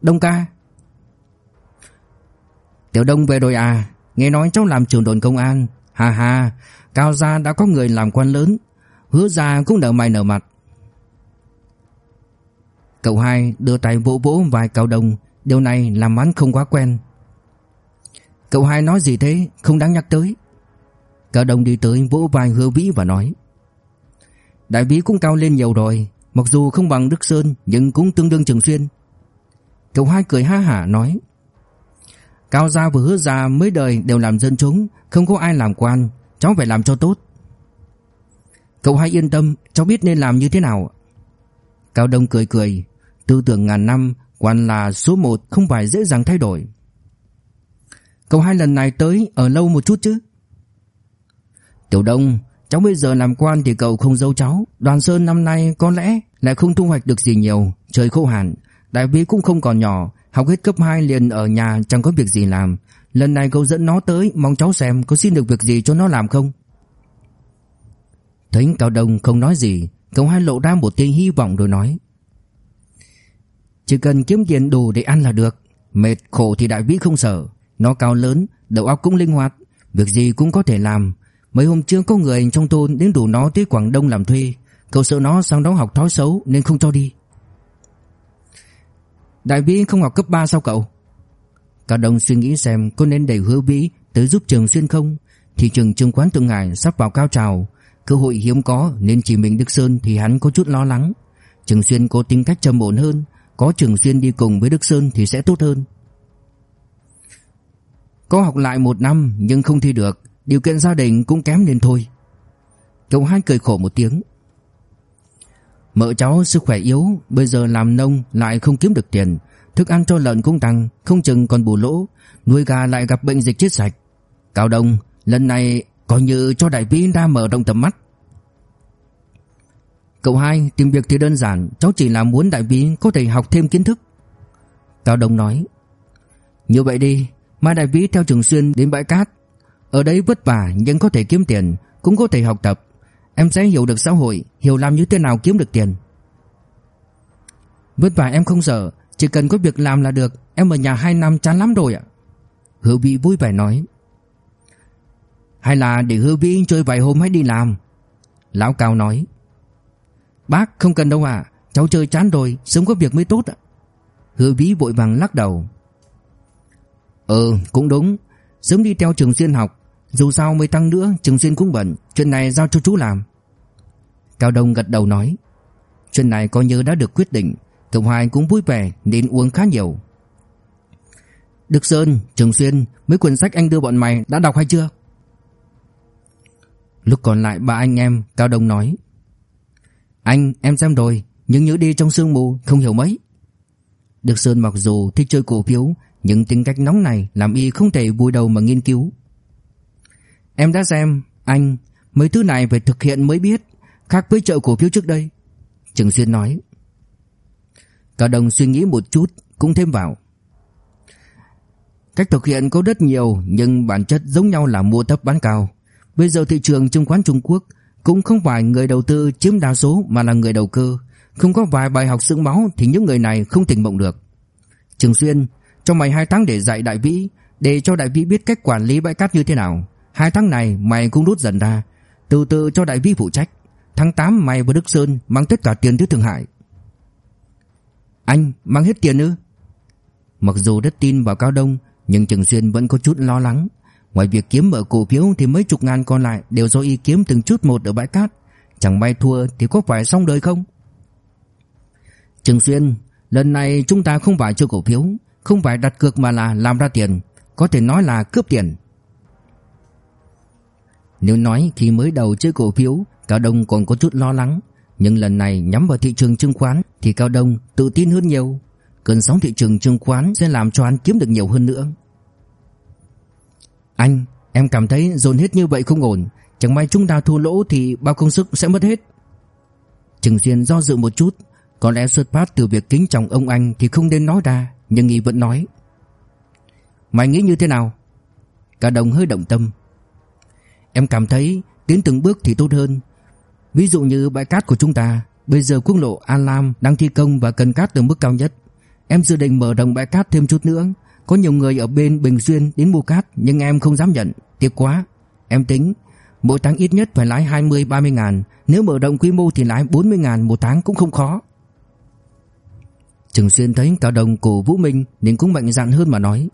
Đông ca. Tiểu Đông về rồi à Nghe nói cháu làm trưởng đồn công an. Hà hà Cao gia đã có người làm quan lớn, Hứa gia cũng nở mày nở mặt. Cậu hai đưa tay vỗ vỗ vai Cao Đông Điều này làm hắn không quá quen. Cậu hai nói gì thế? Không đáng nhắc tới. Cao Đông đi tới vỗ vai hứa vĩ và nói, Đại vĩ cũng cao lên nhiều rồi, Mặc dù không bằng Đức Sơn, Nhưng cũng tương đương Trường Xuyên. Cậu hai cười ha hả nói, Cao gia và hứa gia mấy đời đều làm dân chúng, Không có ai làm quan, Cháu phải làm cho tốt. Cậu hai yên tâm, Cháu biết nên làm như thế nào. Cao Đông cười cười, Tư tưởng ngàn năm, Quan là số một, không phải dễ dàng thay đổi. Cậu hai lần này tới Ở lâu một chút chứ? Tiểu Đông, Cháu bây giờ làm quan thì cậu không giấu cháu. Đoàn Sơn năm nay có lẽ Lại không thu hoạch được gì nhiều. Trời khô hạn, Đại Vĩ cũng không còn nhỏ. Học hết cấp 2 liền ở nhà, chẳng có việc gì làm. Lần này cậu dẫn nó tới, Mong cháu xem có xin được việc gì cho nó làm không? Thấy Cao Đông không nói gì. Cậu hai lộ ra một tia hy vọng rồi nói. Chỉ cần kiếm tiền đủ để ăn là được. Mệt khổ thì đại vĩ không sợ. Nó cao lớn, Đầu óc cũng linh hoạt, Việc gì cũng có thể làm. Mấy hôm trước có người trong thôn đến đủ nó tới Quảng Đông làm thuê. Cậu sợ nó sang đó học thói xấu Nên không cho đi. Đại vĩ không học cấp 3 sao cậu? Cả đồng suy nghĩ xem có nên đẩy hứa vĩ tới giúp trường xuyên không? Thị trường chứng khoán Thượng Hải sắp vào cao trào. Cơ hội hiếm có nên chỉ mình Đức Sơn thì hắn có chút lo lắng. Trường Xuyên có tính cách trầm ổn hơn. Có Trường Xuyên đi cùng với Đức Sơn thì sẽ tốt hơn. Có học lại một năm nhưng không thi được, Điều kiện gia đình cũng kém nên thôi. Cậu hai cười khổ một tiếng. Mợ cháu sức khỏe yếu, Bây giờ làm nông lại không kiếm được tiền, Thức ăn cho lợn cũng tăng, Không chừng còn bù lỗ, Nuôi gà lại gặp bệnh dịch chết sạch. Cao Đông, Lần này coi như cho đại vĩ ra mở rộng tầm mắt. Cậu hai tìm việc thì đơn giản, Cháu chỉ là muốn đại vĩ có thể học thêm kiến thức. Cao Đông nói, Như vậy đi Mai đại vĩ theo trường xuyên đến bãi cát. Ở đấy vất vả nhưng có thể kiếm tiền, Cũng có thể học tập. Em sẽ hiểu được xã hội, Hiểu làm như thế nào kiếm được tiền. Vất vả em không sợ, Chỉ cần có việc làm là được. Em ở nhà 2 năm chán lắm rồi ạ. Hứa Vĩ vui vẻ nói. Hay là để hứa Vĩ chơi vài hôm hãy đi làm. Lão Cao nói. Bác không cần đâu ạ, Cháu chơi chán rồi Sống có việc mới tốt ạ. Hứa vĩ vội vàng lắc đầu. Ừ cũng đúng. Sớm đi theo trường xuyên học. Dù sao mới tăng nữa trường xuyên cũng bận. Chuyện này giao cho chú làm. Cao Đông gật đầu nói. Chuyện này coi như đã được quyết định. Cậu Hoài cũng vui vẻ nên uống khá nhiều. Đức Sơn, Trường Xuyên Mấy quyển sách anh đưa bọn mày đã đọc hay chưa? Lúc còn lại ba anh em Cao Đông nói. Anh em xem rồi. Nhưng nhớ đi trong sương mù không hiểu mấy. Đức Sơn mặc dù thích chơi cổ phiếu nhưng tính cách nóng này Làm y không thể vui đầu mà nghiên cứu. Em đã xem, Anh, Mấy thứ này phải thực hiện mới biết, Khác với chợ cổ phiếu trước đây. Trường Xuyên nói. Cả đồng suy nghĩ một chút, Cũng thêm vào. Cách thực hiện có rất nhiều, Nhưng bản chất giống nhau là mua thấp bán cao. Bây giờ thị trường chứng khoán Trung Quốc cũng không phải người đầu tư chiếm đa số mà là người đầu cơ. Không có vài bài học sương máu Thì những người này không tỉnh mộng được. Trường Xuyên cho mày 2 tháng để dạy đại vĩ Để cho đại vĩ biết cách quản lý bãi cát như thế nào. Hai tháng này mày cũng rút dần ra. Từ từ cho đại vĩ phụ trách. Tháng 8 mày và Đức Sơn mang tất cả tiền tới Thượng Hải Anh mang hết tiền ư? Mặc dù rất tin vào Cao Đông Nhưng Trường Xuyên vẫn có chút lo lắng. Ngoài việc kiếm mở cổ phiếu thì mấy chục ngàn còn lại đều do y kiếm từng chút một ở bãi cát. Chẳng may thua thì có phải xong đời không? Trường Xuyên, lần này chúng ta không phải chơi cổ phiếu, không phải đặt cược mà là làm ra tiền, có thể nói là cướp tiền. Nếu nói khi mới đầu chơi cổ phiếu, Cao Đông còn có chút lo lắng, nhưng lần này nhắm vào thị trường chứng khoán thì Cao Đông tự tin hơn nhiều. Cơn sóng thị trường chứng khoán sẽ làm cho anh kiếm được nhiều hơn nữa. Anh, em cảm thấy dồn hết như vậy không ổn Chẳng may chúng ta thua lỗ thì bao công sức sẽ mất hết Trừng Xuyên do dự một chút Có lẽ xuất phát từ việc kính trọng ông anh Thì không nên nói ra nhưng Nghi vẫn nói Mày nghĩ như thế nào? Cả đồng hơi động tâm. Em cảm thấy tiến từng bước thì tốt hơn. Ví dụ như bãi cát của chúng ta Bây giờ quốc lộ An Lam đang thi công và cần cát từ mức cao nhất. Em dự định mở rộng bãi cát thêm chút nữa. Có nhiều người ở bên Bình Xuyên đến mua cát nhưng em không dám nhận, tiếc quá. Em tính mỗi tháng ít nhất phải lái 20-30 ngàn, nếu mở rộng quy mô thì lái 40 ngàn một tháng cũng không khó. Trừng Xuyên thấy Cả Đồng cổ Vũ Minh nên cũng mạnh dạn hơn mà nói.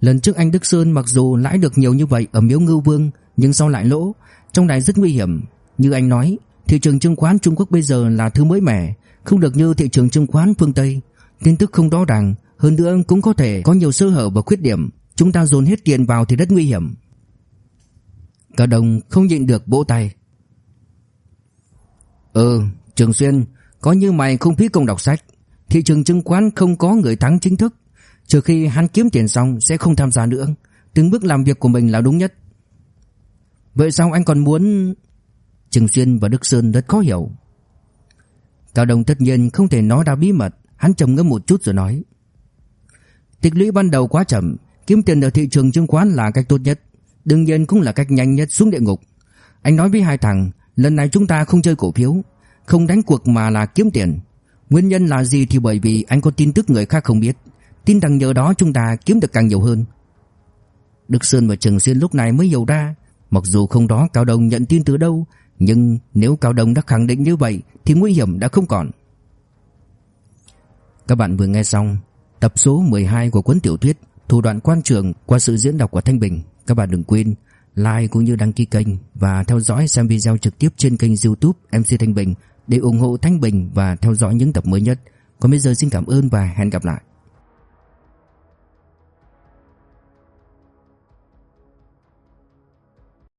Lần trước anh Đức Sơn mặc dù lãi được nhiều như vậy ở Miếu Ngưu Vương nhưng sau lại lỗ, trong này rất nguy hiểm. Như anh nói, thị trường chứng khoán Trung Quốc bây giờ là thứ mới mẻ, không được như thị trường chứng khoán phương Tây. Tin tức không rõ ràng, hơn nữa cũng có thể có nhiều sơ hở và khuyết điểm Chúng ta dồn hết tiền vào thì rất nguy hiểm Cả đồng không nhịn được vỗ tay Ừ Trường Xuyên Có như mày không phí công đọc sách Thị trường chứng khoán không có người thắng chính thức. Trừ khi hắn kiếm tiền xong Sẽ không tham gia nữa. Từng bước làm việc của mình là đúng nhất. Vậy sao anh còn muốn? Trường Xuyên và Đức Sơn rất khó hiểu. Cao Đồng tất nhiên không thể nói ra bí mật. Hắn trầm ngâm một chút rồi nói. Tích lũy ban đầu quá chậm, kiếm tiền ở thị trường chứng khoán là cách tốt nhất, đương nhiên cũng là cách nhanh nhất xuống địa ngục. Anh nói với hai thằng, Lần này chúng ta không chơi cổ phiếu. Không đánh cuộc mà là kiếm tiền. Nguyên nhân là gì thì bởi vì anh có tin tức người khác không biết. Tin rằng nhờ đó chúng ta kiếm được càng nhiều hơn. Đức Sơn và Trừng Xuyên lúc này mới hiểu ra, Mặc dù không đó Cao Đông nhận tin từ đâu, Nhưng nếu Cao Đông đã khẳng định như vậy Thì nguy hiểm đã không còn. Các bạn vừa nghe xong Tập số 12 của cuốn tiểu thuyết Thủ đoạn quan trường qua sự diễn đọc của Thanh Bình. Các bạn đừng quên like cũng như đăng ký kênh Và theo dõi xem video trực tiếp trên kênh youtube MC Thanh Bình để ủng hộ Thanh Bình và theo dõi những tập mới nhất. Còn bây giờ xin cảm ơn và hẹn gặp lại.